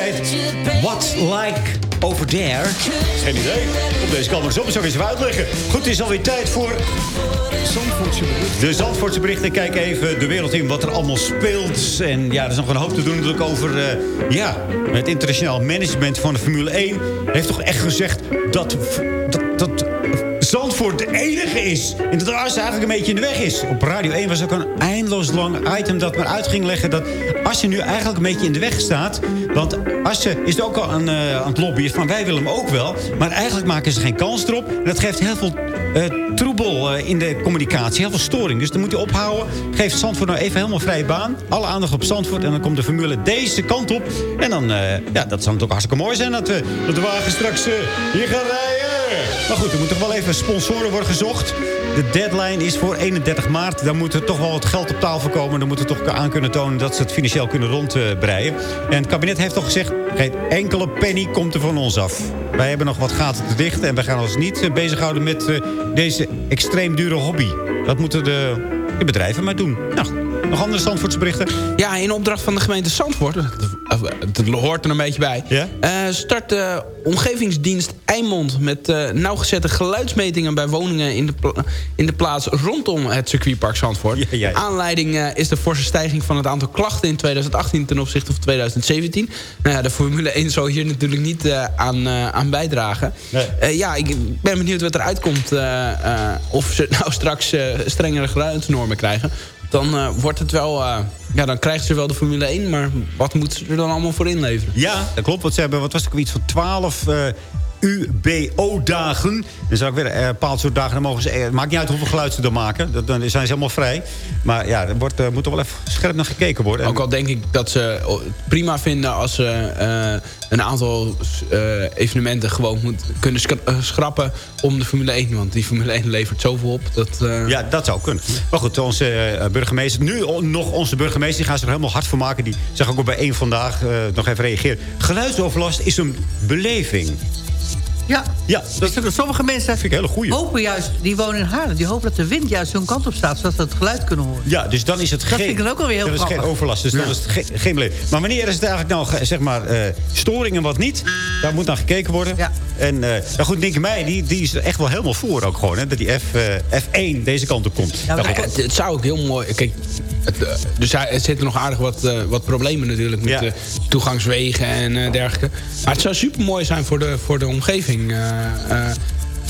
What's Like Over There? Geen idee. Op deze kan ik eens even uitleggen. Goed, het is alweer tijd voor... Zandvoortse berichten. De Zandvoortse berichten. Kijk even de wereld in wat er allemaal speelt. En ja, er is nog een hoop te doen natuurlijk over... eh, ja, het internationaal management van de Formule 1. Heeft toch echt gezegd dat... dat, dat Zandvoort de enige is. En dat Assen eigenlijk een beetje in de weg is. Op Radio 1 was ook een eindeloos lang item dat maar uit ging leggen... dat Assen nu eigenlijk een beetje in de weg staat. Want Assen is ook al aan, aan het lobbyen van wij willen hem ook wel. Maar eigenlijk maken ze geen kans erop. En dat geeft heel veel eh, troebel eh, in de communicatie. Heel veel storing. Dus dan moet hij ophouden. Geef Zandvoort nou even helemaal vrije baan. Alle aandacht op Zandvoort. En dan komt de formule deze kant op. En dan, ja, dat zou natuurlijk hartstikke mooi zijn... dat, we, dat de wagen straks hier gaan rijden. Maar goed, er moet toch wel even sponsoren worden gezocht. De deadline is voor 31 maart. Dan moet er toch wel wat geld op tafel komen. Dan moeten we toch aan kunnen tonen dat ze het financieel kunnen rondbreien. En het kabinet heeft toch gezegd... geen enkele penny komt er van ons af. Wij hebben nog wat gaten te dichten. En wij gaan ons niet eh, bezighouden met eh, deze extreem dure hobby. Dat moeten de, de bedrijven maar doen. Nou, nog andere Zandvoortsberichten? Ja, in opdracht van de gemeente Zandvoort. Het hoort er een beetje bij. eh, start de omgevingsdienst Eimond met eh, nauwgezette geluidsmetingen bij woningen in de, in de plaats rondom het circuitpark Zandvoort. Aanleiding eh, is de forse stijging van het aantal klachten in 2018 ten opzichte van 2017. Nou ja, de Formule 1 zal hier natuurlijk niet eh, aan, eh, aan bijdragen. Eh, ja, ik ben benieuwd wat eruit komt. eh, eh, of ze nou straks eh, strengere geluidsnormen krijgen. Dan eh, wordt het wel... eh, ja, dan krijgen ze wel de Formule 1, maar wat moeten ze er dan allemaal voor inleveren? Ja, dat klopt. Want ze hebben, wat was het iets van 12 eh, UBO-dagen. Dan zou ik weer eh, een bepaald soort dagen. Dan mogen ze, eh, het maakt niet uit hoeveel geluid ze dan maken. Dat, dan zijn ze helemaal vrij. Maar ja, er wordt, eh, moet er wel even scherp naar gekeken worden. En- Ook al denk ik dat ze het prima vinden als ze eh, een aantal eh, evenementen gewoon moet, kunnen eh, schrappen om de Formule 1. Want die Formule 1 levert zoveel op. Dat, eh, Ja, dat zou kunnen. Maar goed, onze eh, burgemeester... Nu nog onze burgemeester, die gaan ze er helemaal hard voor maken. Die zag ik ook bij één vandaag eh, nog even reageren. Geluidsoverlast is een beleving. Ja, ja dat sommige mensen vind ik een hele goeie. hopen juist, die wonen in Haarlem... die hopen dat de wind juist hun kant op staat... zodat ze het geluid kunnen horen. Ja, dus dan is het Dat geen... vind ik dan ook alweer heel Dat is geen overlast, dus Ja. dan is het geen beleving. Maar wanneer is het eigenlijk nou, zeg maar, eh, storing en wat niet? Daar moet naar gekeken worden. En uh, nou goed, Nick Meij, die, die is er echt wel helemaal voor ook gewoon. Hè, dat die F, eh, F1 deze kant op komt. Ja, Nou, het zou ook heel mooi... Kijk, het, eh, dus hij- er zitten nog aardig wat, eh, wat problemen natuurlijk... met eh, toegangswegen en eh, dergelijke. Maar het zou super mooi zijn voor de, voor de omgeving. eh, eh,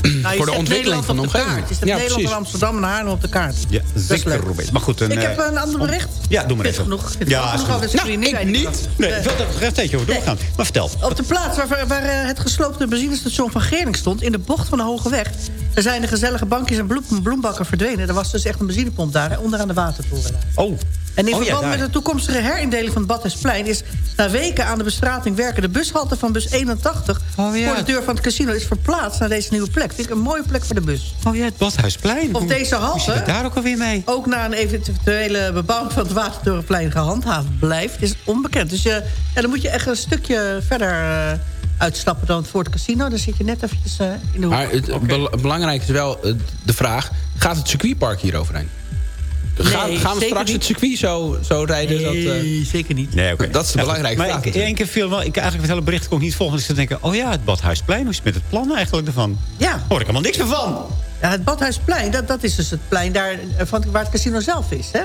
Nou, je voor de ontwikkeling van de op de omgeving. kaart. Je zet Ja, Nederland precies. en Amsterdam en Haarlem op de kaart. Ja, zeker. Robert. Maar goed, een, Ik heb een ander bericht. Ja, doe maar even. genoeg. Ja, genoeg is de screening. Nou, ik niet. Nee, ik wil er nog even een tijdje over doorgaan. Maar vertel. Op de plaats waar, waar het gesloopte benzinestation van Gering stond... in de bocht van de Hoge Weg... er zijn de gezellige bankjes en bloem- bloembakken verdwenen. Er was dus echt een benzinepomp daar, hè, onderaan de watertoren. Oh. En in Oh, verband met de toekomstige herindeling van het Badhuisplein... is na weken aan de bestrating werken de bushalte van bus 81... Oh, voor de deur van het casino is verplaatst naar deze nieuwe plek. Vind ik een mooie plek voor de bus. Oh ja, het Badhuisplein. Of deze halte, daar ook alweer mee? ook na een eventuele bebouwing van het Watertorenplein gehandhaafd blijft... is onbekend. Dus je, ja, dan moet je echt een stukje verder eh, uitstappen dan voor het casino. Dan zit je net eventjes eh, in de hoek. Maar het bel- belangrijk is wel eh, de vraag... gaat het circuitpark hier overheen? Ga- Nee, gaan we straks niet. het circuit zo, zo rijden? dat, eh, Nee, zeker niet. Nee, oké. Dat is de Ja, belangrijke vraag Maar ik, één keer viel wel... Ik, eigenlijk het hele bericht kon ik niet volgen. Dus ik denken... Oh ja, het Badhuisplein. Hoe is het met het plan eigenlijk ervan? Ja. Hoor ik helemaal niks meer van. Ja, het Badhuisplein, dat, dat is dus het plein daar, van, waar het casino zelf is. Hè?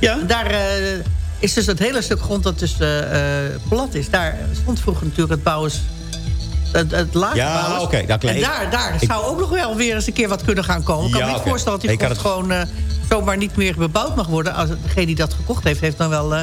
Ja. Daar eh, is dus het hele stuk grond dat dus plat is. Daar stond vroeger natuurlijk het bouwers... Het, het lage Ja, oké, daar daar, daar ik- zou ook nog wel weer eens een keer wat kunnen gaan komen. Ik kan Ja, me niet oké. voorstellen dat die grond gewoon eh, zomaar niet meer bebouwd mag worden. Als degene die dat gekocht heeft, heeft dan wel eh,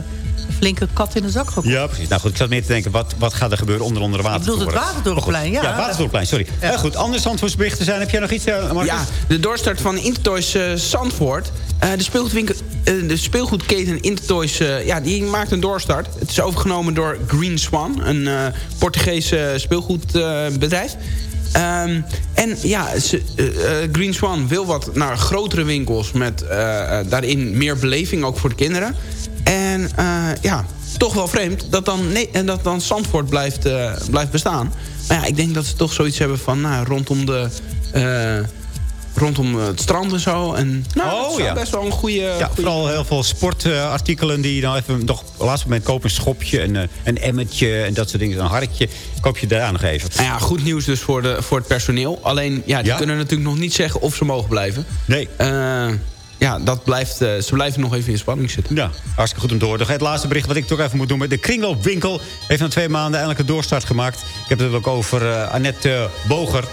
flinke kat in de zak gekocht. Ja, precies. Nou goed, ik zat meer te denken, wat, wat gaat er gebeuren onder onder de watertoren? bedoelt het goed, ja. Ja, Watertorenplein, sorry. Ja. goed, andere Zandvoortsberichten zijn. Heb jij nog iets, uh, Marcus? Ja, de doorstart van Intertoys eh, Zandvoort. Eh, de, speelgoedwinkel, eh, de speelgoedketen Intertoys eh, ja, die maakt een doorstart. Het is overgenomen door Green Swan, een eh Portugees eh, speelgoedbedrijf. Ehm, en ja, ze, eh, eh, Green Swan wil wat naar grotere winkels... met eh, eh, daarin meer beleving, ook voor de kinderen. En eh, ja, toch wel vreemd dat dan, nee, en dat dan Zandvoort blijft, eh, blijft bestaan. Maar ja, ik denk dat ze toch zoiets hebben van... Nou, rondom de... eh, rondom het strand en zo. En nou, dat Oh, zou ja. best wel een goede... Ja, vooral heel veel sportartikelen die je nou even nog op het laatste moment koopt. Een schopje, een, een emmetje en dat soort dingen. Een harkje. Koop je daar nog even. Nou ja, goed nieuws dus voor, de, voor het personeel. Alleen, ja, die Ja? kunnen natuurlijk nog niet zeggen of ze mogen blijven. Nee. Ja, dat blijft, eh, ze blijven nog even in spanning zitten. Ja, hartstikke goed om door. Het laatste bericht wat ik toch even moet doen. De kringloopwinkel heeft na twee maanden eindelijk een doorstart gemaakt. Ik heb het ook over eh, Annette eh, Boger.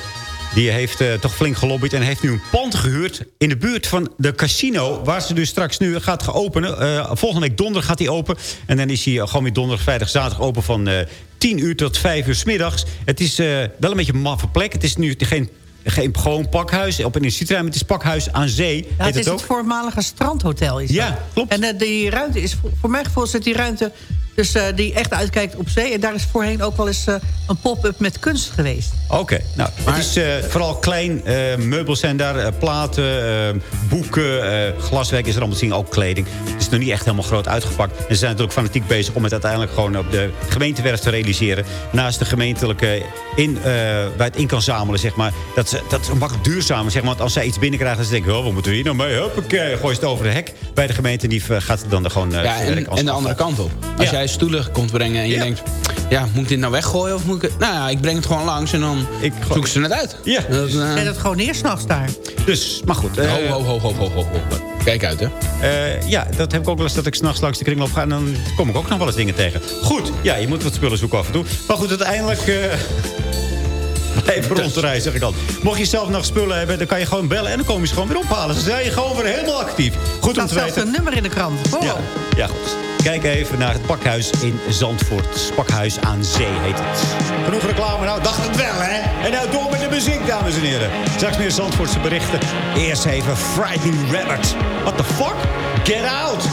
Die heeft toch flink gelobbyd en heeft nu een pand gehuurd... in de buurt van de casino, waar ze dus straks nu gaat gaan openen. Volgende week donderdag gaat hij open. En dan is hij gewoon weer donderdag, vrijdag, zaterdag open van eh 10 uur tot 5 uur s middags. Het is wel een beetje een maffe plek. Het is nu geen, geen gewoon pakhuis op een industrieterrein. Het is pakhuis aan zee. Ja, heet het is ook. het voormalige strandhotel. Is Ja, dat. klopt. En eh, die ruimte is, voor- voor mijn gevoel zit die ruimte... Dus eh, die echt uitkijkt op zee. En daar is voorheen ook wel eens eh, een pop-up met kunst geweest. Oké, nou, het is eh, vooral klein. eh, meubels zijn daar, platen, boeken, eh, glaswerk is er allemaal te zien, ook kleding. Het is nog niet echt helemaal groot uitgepakt. En ze zijn natuurlijk fanatiek bezig om het uiteindelijk gewoon op de gemeentewerf te realiseren. Naast de gemeentelijke in, eh, waar het in kan zamelen, zeg maar. Dat, ze, dat is makkelijk duurzamer, zeg maar. Want als zij iets binnenkrijgen, dan denken oh, wat moeten we hier nou mee? Huppakee, gooi je het over de hek bij de gemeente. En die gaat het dan er gewoon... eh, Ja, werk en, als en de andere kant op. Als Ja. jij stoelen komt brengen en je denkt... Ja, moet ik dit nou weggooien of moet ik het... Nou ja, ik breng het gewoon langs en dan zoeken ze het uit. Ja. Dat, eh, Zet het gewoon neer s'nachts daar. Dus, maar goed. eh, ho, ho, ho, ho, ho, ho, ho. Kijk uit, hè. Eh, ja, dat heb ik ook wel eens dat ik s'nachts langs de kringloop ga... en dan kom ik ook nog wel eens dingen tegen. Goed, ja, je moet wat spullen zoeken af en toe. Maar goed, uiteindelijk... eh Even rond de reis, zeg ik al. Mocht je zelf nog spullen hebben, dan kan je gewoon bellen... en dan komen je ze gewoon weer ophalen. Ze zijn gewoon weer helemaal actief. Goed om staat te zelfs weten. een nummer in de krant. Oh. Ja, ja, goed. Kijk even naar het pakhuis in Zandvoort. Pakhuis aan Zee heet het. Genoeg reclame nou, dacht het wel, hè? En nou door met de muziek, dames en heren. Straks meer Zandvoortse berichten. Eerst even Frightening Rabbit. What the fuck? Get out!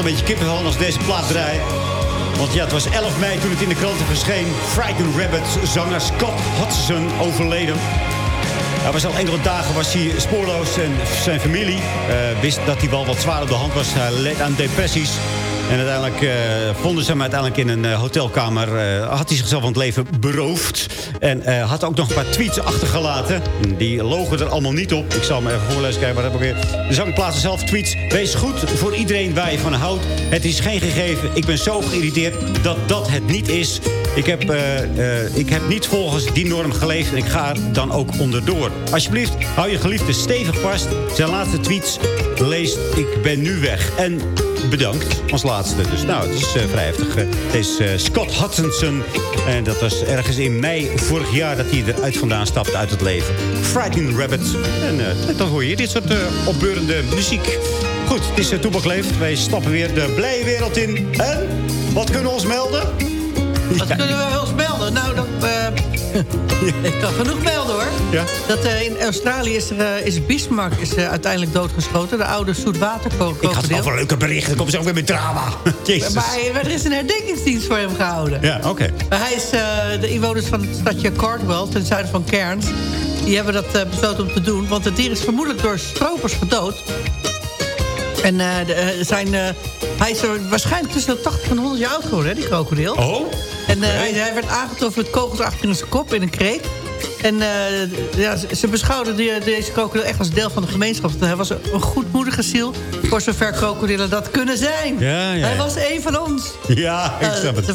Een beetje kippenvel als deze plaat draait. Want ja, het was 11 mei toen het in de kranten verscheen. Frightened Rabbit, zanger Scott Hudson overleden. Hij was al enkele dagen was hij spoorloos en zijn familie eh, wist dat hij wel wat zwaar op de hand was. Hij leed aan depressies. En uiteindelijk eh, vonden ze hem uiteindelijk in een eh, hotelkamer. eh, had hij zichzelf van het leven beroofd. En had ook nog een paar tweets achtergelaten. Die logen er allemaal niet op. Ik zal hem even voorlezen. Kijken, waar heb ik weer? De zang zelf tweets. Wees goed voor iedereen waar je van houdt. Het is geen gegeven. Ik ben zo geïrriteerd dat dat het niet is. Ik heb, eh, eh, ik heb niet volgens die norm geleefd en ik ga er dan ook onderdoor. Alsjeblieft, hou je geliefde stevig vast. Zijn laatste tweets leest ik ben nu weg. En bedankt als laatste. Dus nou, het is eh, vrij heftig. Het is Scott Hutchinson. En dat was ergens in mei vorig jaar dat hij eruit vandaan stapte uit het leven. Frightened Rabbit. En dan hoor je dit soort opbeurende muziek. Goed, het is uh. Wij stappen weer de blije wereld in. En, wat kunnen we ons melden? Wat kunnen we wel eens melden? Nou, dat, eh, ik kan genoeg melden hoor. Ja? Dat, eh, in Australië is, er, eh, is Bismarck is, uiteindelijk doodgeschoten. De oude Ik had zoetwaterkrokodil. over leuke berichten. Dan komen ze ook weer met drama. Jezus. Maar er is een herdenkingsdienst voor hem gehouden. Ja, oké. Maar hij is de inwoners van het stadje Cardwell, ten zuiden van Cairns. Die hebben dat besloten om te doen. Want het dier is vermoedelijk door stropers gedood. En eh, de, eh, zijn, eh, hij is er waarschijnlijk tussen de 80 en 100 jaar oud geworden, hè, die krokodil. Oh? En hij, hij werd aangetroffen met kogels achter in zijn kop in een kreek. En eh, ja, ze- beschouwden die- deze krokodil echt als deel van de gemeenschap. Hij was een goedmoedige ziel, voor zover krokodillen dat kunnen zijn. Ja, ja, Hij was een van ons. Ja, ik Eh, snap het.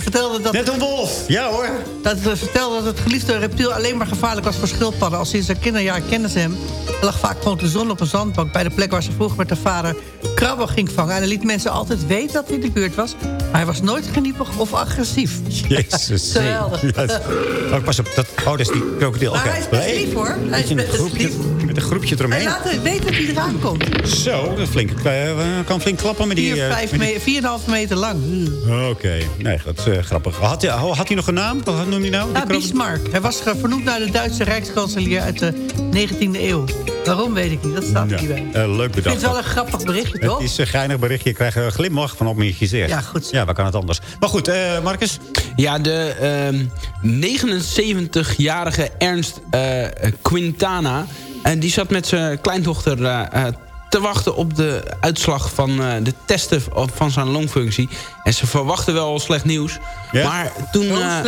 Dat Net een wolf. Ja hoor. dat ze vertelde dat het geliefde reptiel alleen maar gevaarlijk was voor schildpadden. Al sinds zijn kinderjaar kenden ze hem. Er lag vaak gewoon de zon op een zandbank bij de plek waar ze vroeger met haar vader krabben ging vangen. En hij liet mensen altijd weten dat hij in de buurt was. Maar hij was nooit geniepig of agressief. Jezus. Geweldig. Het- oh, pas op. Dat, oh, dat is die krokodil. Maar hij is best lief, hoor. Hij is Met een best groepje, lief. met een groepje Hij eromheen. laat het weten dat hij eraan komt. Zo, dat is flink, eh, kan flink klappen met die... 4,5 eh, met die- me 4,5 meter lang. Oké, nee, dat is eh, grappig. Had hij, had hij nog een naam? Wat noemde hij nou? Ja? Bismarck. Hij was vernoemd naar de Duitse rijkskanselier uit de 19e eeuw. Waarom weet ik niet, dat staat er Ja, niet bij. eh, leuk Ik vind het wel een grappig berichtje, toch? Het is een geinig berichtje. Je krijgt een glimlach van op mijn gezicht. Ja, goed. Ja, waar kan het anders? Maar goed, eh Marcus. Ja, de ehm, 79-jarige Ernst eh, Quintana... en die zat met zijn kleindochter eh, eh, te wachten op de uitslag van eh, de testen van zijn longfunctie. En ze verwachten wel slecht nieuws. Ja? Maar toen, eh,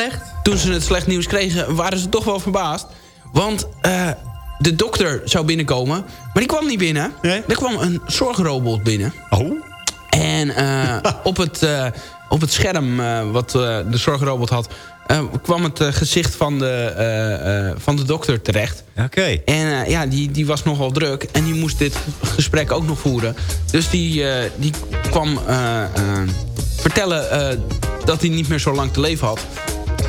toen ze het slecht nieuws kregen, waren ze toch wel verbaasd. Want eh, de dokter zou binnenkomen, maar die kwam niet binnen. Nee? Er kwam een zorgrobot binnen. Oh? En eh, op, het, eh, op het scherm eh, wat de zorgrobot had... eh, kwam het eh, gezicht van de, eh, eh, van de dokter terecht. Oké. En ja, die, die was nogal druk. En die moest dit gesprek ook nog voeren. Dus die, die kwam vertellen dat hij niet meer zo lang te leven had.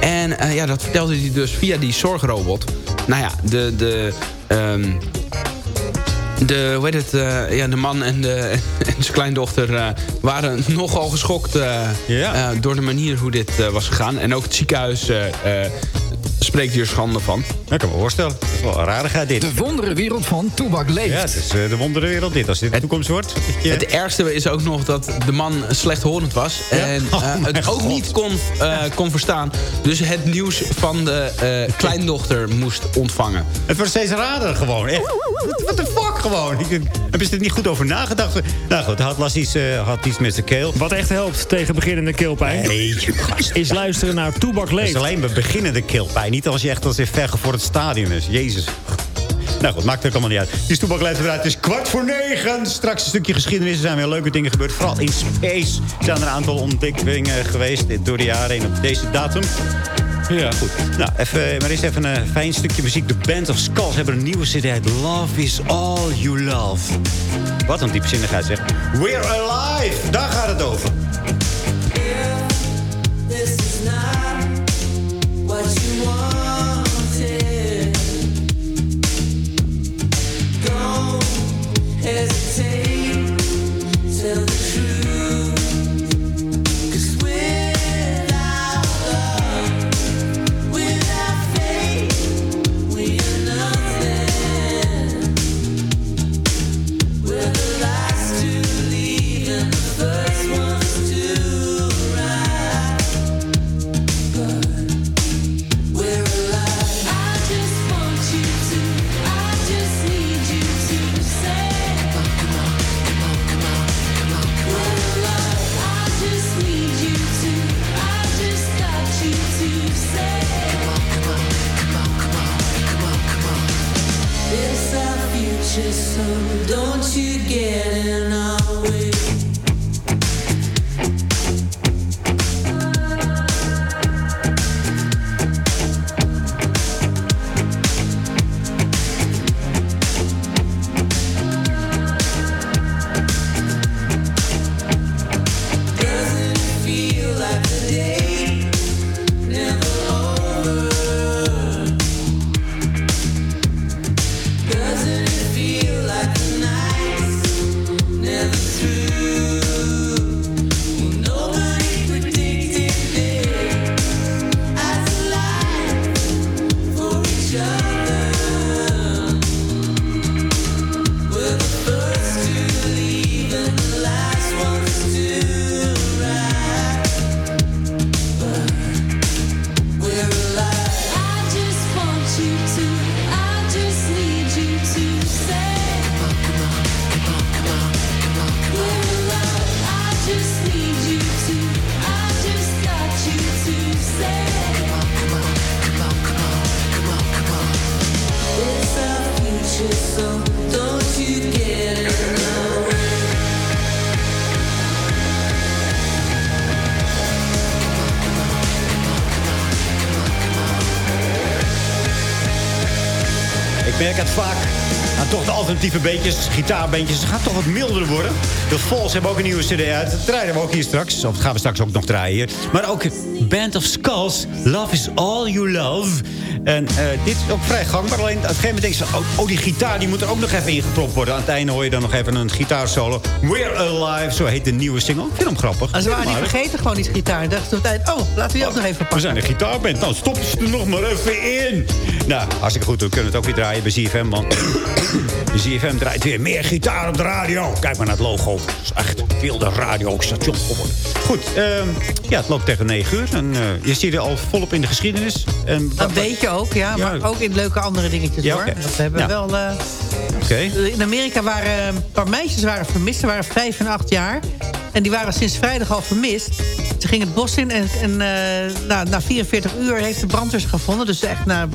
En ja, dat vertelde hij dus via die zorgrobot. Nou ja, de... de ehm, de, hoe heet het, eh, ja, de man en, de, en zijn kleindochter eh, waren nogal geschokt eh, Ja. door de manier hoe dit eh, was gegaan. En ook het ziekenhuis spreekt hier schande van. Dat kan me voorstellen. Dat is wel een rarigheid dit. De wonderenwereld van Toebak leeft. Ja, het is de wonderenwereld dit. Als dit de toekomst wordt. je- Het ergste is ook nog dat de man slechthorend was. En Oh het ook God. niet kon, eh, kon verstaan. Dus het nieuws van de eh, kleindochter moest ontvangen. Het wordt steeds raarder gewoon. Echt. What the fuck gewoon? Ik, heb je er niet goed over nagedacht? Nou goed, had, last iets, eh, had iets met zijn keel. Wat echt helpt tegen beginnende keelpijn... Nee, is luisteren naar Toebak Het is Leeft. alleen bij beginnende keelpijn. Niet als je echt als in ver voor het stadion is. Jezus. Nou goed, maakt er allemaal niet uit. Die stoelbak leeft eruit. Het is kwart voor negen. Straks een stukje geschiedenis. Er zijn weer leuke dingen gebeurd. Vooral in space zijn er een aantal ontdekkingen geweest door de jaren heen op deze datum. Ja, goed. Nou, even, maar eerst even een fijn stukje muziek. De Band of Skulls hebben een nieuwe cd. Love is all you love. Wat een diepzinnigheid zeg. We're alive. Daar gaat het over. This is not what you wanted. Don't hesitate. just some, don't you get in our way. Beetjes, gitaarbeentjes. Ze gaan toch wat milder worden. De Falls hebben ook een nieuwe cd uit. Dat draaien we ook hier straks. Of gaan we straks ook nog draaien hier. Maar ook Band of Skulls. Love is all you love. En eh, dit is ook vrij gangbaar. Alleen op een gegeven moment denk je. Oh, oh, die gitaar die moet er ook nog even ingepropt worden. Aan het einde hoor je dan nog even een gitaarsolo. We're Alive, zo heet de nieuwe single. Ik vind hem grappig. En ze waren niet vergeten gewoon die gitaar. En dachten op tijd, oh, laten we die ook nog even We pakken. zijn een gitaarband. Nou, stop ze er nog maar even in. Nou, hartstikke goed. We kunnen het ook weer draaien bij ZFM. Want ZFM draait weer meer gitaar op de radio. Kijk maar naar het logo. Het is echt veel de radiostation geworden. Goed, ehm, ja, het loopt tegen 9 uur. En eh, je ziet er al volop in de geschiedenis. En, Een beetje ook, ja. Maar ook in leuke andere dingetjes, Ja, hoor. Dat hebben we Ja. wel... eh, Oké. In Amerika waren een paar meisjes waren vermist. Ze waren vijf en acht jaar. En die waren sinds vrijdag al vermist. Ze gingen het bos in en, en eh, na, na 44 uur heeft de brandweer ze gevonden. Dus echt na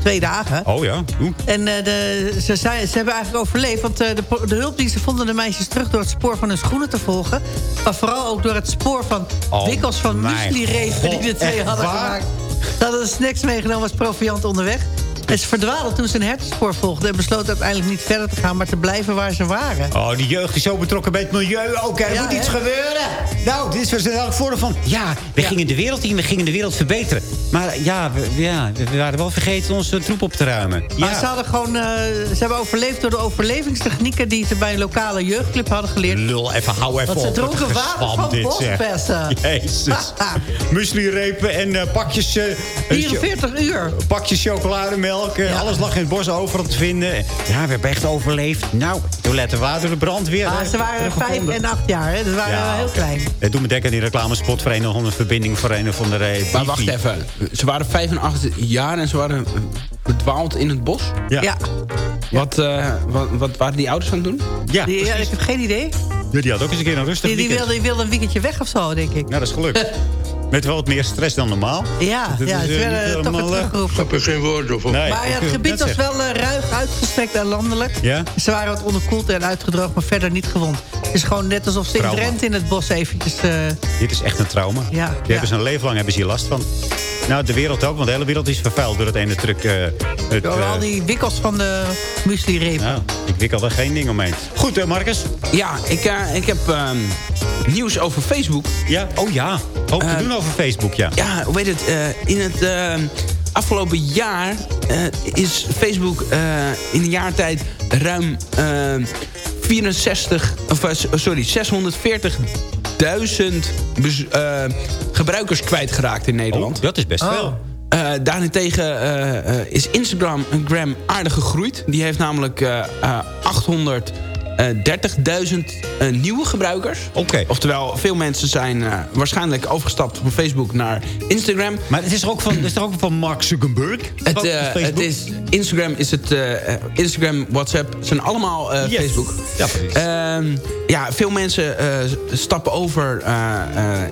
twee dagen. Oh ja. Oeh. En eh, de, ze, ze hebben eigenlijk overleefd. Want eh, de, de hulpdiensten vonden de meisjes terug door het spoor van hun schoenen te volgen. Maar vooral ook door het spoor van Oh, wikkels van muesli-repen die de twee hadden waar? gemaakt. Ze hadden snacks meegenomen als proviant onderweg. En ze verdwaalden toen ze een hertenspoor volgden... en besloten uiteindelijk niet verder te gaan... maar te blijven waar ze waren. Oh, die jeugd is zo betrokken bij het milieu. Oké, er Ja, moet iets gebeuren. Nou, dit is dus een voordeel van... Ja, we gingen de wereld in, we gingen de wereld verbeteren. Maar ja, we, ja, we waren wel vergeten onze troep op te ruimen. Maar Ja. ze, hadden gewoon, eh, ze hebben overleefd door de overlevingstechnieken... die ze bij een lokale jeugdclub hadden geleerd. Lul, even hou even Want ze op. dronken Wat water van dit, bosbessen. Jezus. Muesli-repen en eh, pakjes... eh, 44 uur. Pakjes chocolademelk. Eh, Alles lag in het bos overal te vinden. Ja, we hebben echt overleefd. Nou, toiletten water, de brandweer. Maar eh, ze waren vijf en acht jaar, hè? Ze waren Ja, wel heel klein. Het doet me denken aan die reclamespot voor een of andere verbinding voor een of andere... Maar wacht even. Ze waren 5 en 8 jaar en ze waren eh, verdwaald in het bos? Ja. Wat, eh, wat, wat waren die ouders aan het doen? Ja, Die, ja, ik heb geen idee. Ja, die had ook eens een keer een rustig Die, die, weekend. wilde, die wilde een weekendje weg of zo, denk ik. Nou, dat is gelukt. Met wel wat meer stress dan normaal. Ja, Dat ja is, niet toch eh, teruggeroepen. heb er geen woord over. Nee, maar ja, ik het gebied was wel ruig uitgestrekt en landelijk. Ja? Ze waren wat onderkoeld en uitgedroogd, maar verder niet gewond. Het is gewoon net alsof ze in. Drenthe in het bos eventjes... eh, Dit is echt een trauma. Ja, Die ja. hebben ze een leven lang hebben ze hier last van. Nou, de wereld ook, want de hele wereld is vervuild door het ene truc. eh, het, door al die wikkels van de muesli-reep. nou, ik wikkel er geen ding omheen. Goed, Marcus. Ja, ik, eh, ik heb ehm, nieuws over Facebook. Ja, oh ja. Hoop te Eh, doen over Facebook, ja. Ja, hoe weet het? eh, in het ehm, afgelopen jaar eh, is Facebook eh, in een jaar tijd ruim ehm, 64, of, eh, sorry, 640.000 bez- eh, gebruikers kwijtgeraakt in Nederland. Oh, dat is best Oh. veel. Eh, daarentegen eh, eh, is Instagram een gram aardig gegroeid. Die heeft namelijk eh, eh, 830.000 eh, nieuwe gebruikers. Oké. Oftewel, veel mensen zijn eh, waarschijnlijk overgestapt van Facebook naar Instagram. Maar het is er ook van, is er ook van Mark Zuckerberg? Het, eh, het is, Instagram is het... eh, eh, Instagram, WhatsApp zijn allemaal eh, Yes. Facebook. Ja, precies. Ja, veel mensen eh, stappen over eh, eh,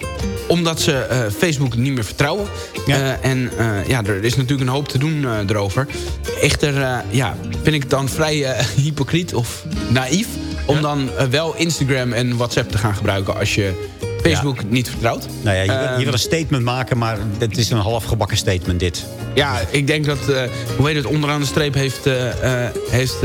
omdat ze Facebook niet meer vertrouwen. Ja. En ja, er is natuurlijk een hoop te doen erover. Echter ja, vind ik het dan vrij hypocriet of naïef... om dan wel Instagram en WhatsApp te gaan gebruiken als je Facebook niet vertrouwt. Nou ja, je, wil- je Ehm, wil een statement maken, maar het is een halfgebakken statement dit. ja, ik denk dat, eh, hoe heet het, onderaan de streep heeft, heeft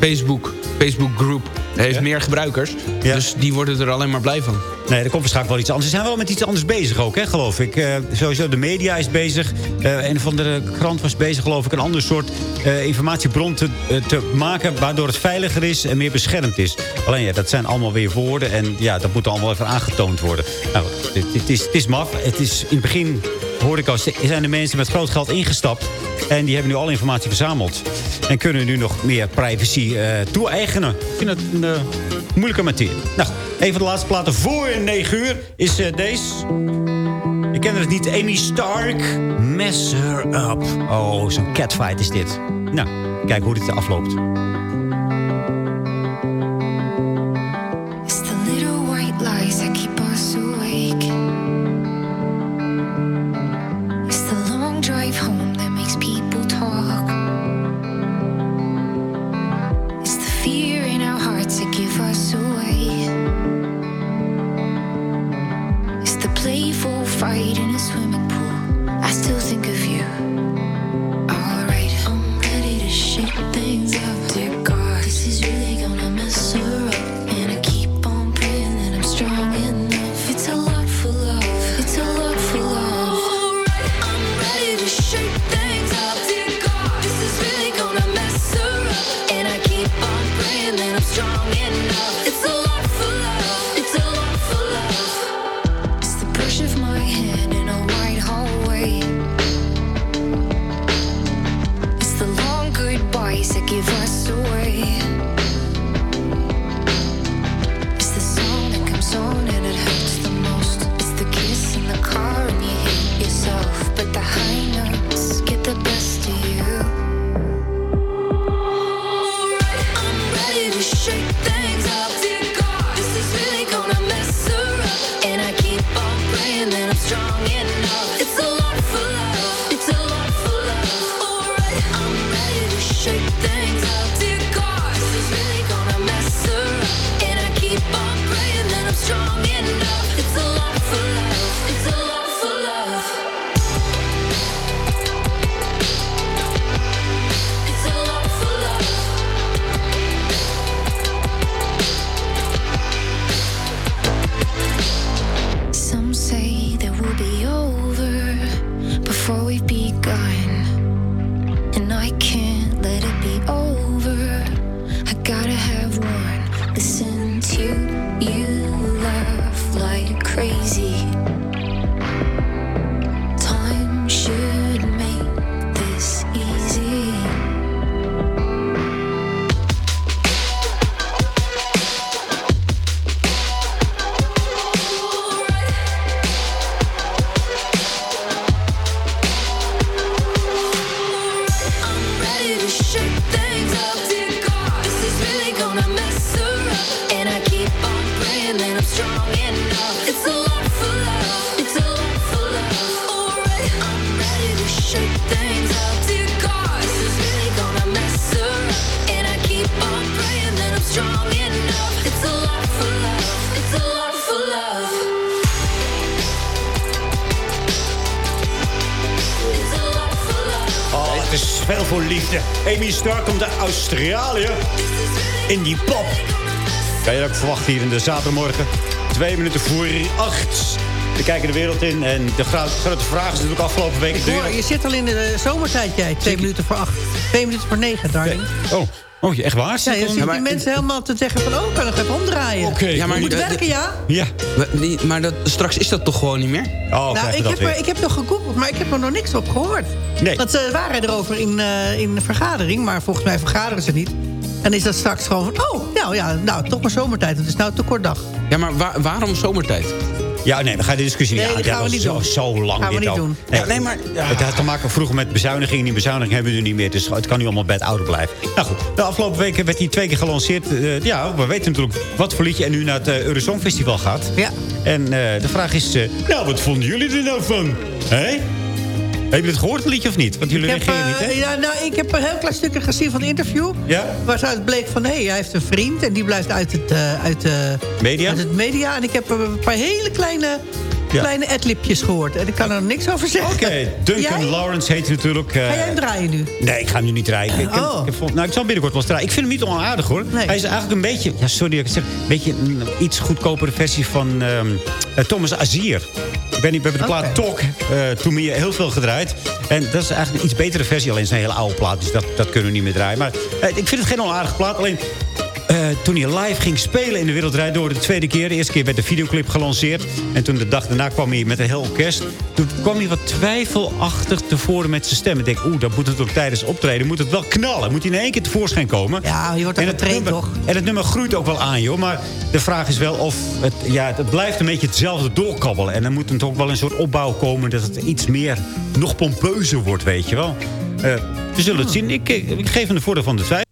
Facebook, Facebook Group heeft meer gebruikers. Dus die worden er alleen maar blij van. Nee, er komt waarschijnlijk wel iets anders. Ze zijn wel met iets anders bezig ook, hè, geloof ik. Eh, sowieso de media is bezig. Eh, een van de krant was bezig, geloof ik... een ander soort eh, informatiebron te, te maken... waardoor het veiliger is en meer beschermd is. Alleen ja, dat zijn allemaal weer woorden... en ja, dat moet allemaal even aangetoond worden. Nou, het, het is, het is maf. Het is in het begin... Al, zijn de mensen met groot geld ingestapt. En die hebben nu alle informatie verzameld. En kunnen nu nog meer privacy eh toe-eigenen. Ik vind het een eh, moeilijke materie. Nou, een van de laatste platen voor 9 uur is eh, deze. Ik ken het niet. Amy Stark. Mess her up. Oh, zo'n catfight is dit. Nou, kijk hoe dit afloopt. Things. Dear Kan je dat ook verwachten hier in de zaterdagmorgen? Twee minuten voor acht. We kijken de wereld in. En de gro- grote vraag is natuurlijk afgelopen week... Ik hoor, je zit al in de zomertijd, jij. Twee minuten voor acht. Twee minuten voor negen, darling. Oh, oh echt waar? Ja, je ziet die mensen helemaal te zeggen van... oh, kan ik even omdraaien. Oké. Ja, maar Je moet werken, ja? Ja. Maar dat, straks is dat toch gewoon niet meer? Oh, nou, ik heb, er- ik heb nog gegoogeld, maar ik heb er nog niks op gehoord. Nee. Want ze waren erover in, eh, in de vergadering, maar volgens mij vergaderen ze niet. En is dat straks gewoon van, oh, nou ja, nou, toch maar zomertijd. Het is nou te kort dag. Ja, maar wa- waarom zomertijd? Ja, nee, we gaan de discussie Nee, die dat gaan we was niet zo, doen. zo lang Gaan we dit niet ook. doen. Nee, Ja, nee, maar- Het had te maken vroeger met bezuinigingen. Die bezuinigingen hebben we nu niet meer. Dus het kan nu allemaal bij het oude blijven. Nou goed, de afgelopen weken werd hij twee keer gelanceerd. Eh, ja, we weten natuurlijk wat voor liedje en nu naar het uh, Eurosong Festival gaat. Ja. En eh, de vraag is, eh, nou, wat vonden jullie er nou van? Hé? Heb je het gehoord, het liedje, of niet? Want jullie heb, reageren niet, eh, hè? ja, nou, ik heb een heel klein stukje gezien van het interview. Ja? Waaruit bleek van, hé, hij heeft een vriend... en die blijft uit het, eh, uit, eh, Media? uit het media. En ik heb een paar hele kleine, Ja. kleine adlipjes gehoord. En ik kan er niks over zeggen. Oké, Duncan Jij? Lawrence heet hij natuurlijk. eh, Ga jij hem draaien nu? Nee, ik ga hem nu niet draaien. Ik, ik, Oh. ik, vond- nou, ik zal binnenkort wel draaien. Ik vind hem niet onaardig, hoor. Nee. Hij is eigenlijk een beetje... Ja, sorry dat ik het zeg. Een beetje een iets goedkopere versie van ehm, eh, Thomas Azier. Ik niet, we hebben de plaat Talk eh, toen meer heel veel gedraaid. En dat is eigenlijk een iets betere versie. Alleen een hele oude plaat, dus dat, dat kunnen we niet meer draaien. Maar eh, ik vind het geen onaardige plaat. Alleen eh, toen hij live ging spelen in de Wereldrijd door de tweede keer. De eerste keer werd de videoclip gelanceerd. En toen de dag daarna kwam hij met een heel orkest. Toen kwam hij wat twijfelachtig tevoren met zijn stem. Ik denk, oeh, dat moet het ook tijdens optreden. Moet het wel knallen. Moet hij in één keer tevoorschijn komen. Ja, je wordt er het, getraind, toch? en het nummer groeit ook wel aan, joh. Maar de vraag is wel of het, ja, het blijft een beetje hetzelfde doorkabbelen. En dan moet er toch wel een soort opbouw komen... dat het iets meer, nog pompeuzer wordt, weet je wel. Eh, we zullen het zien. Ik, ik, ik geef hem de voordeel van de twijfel.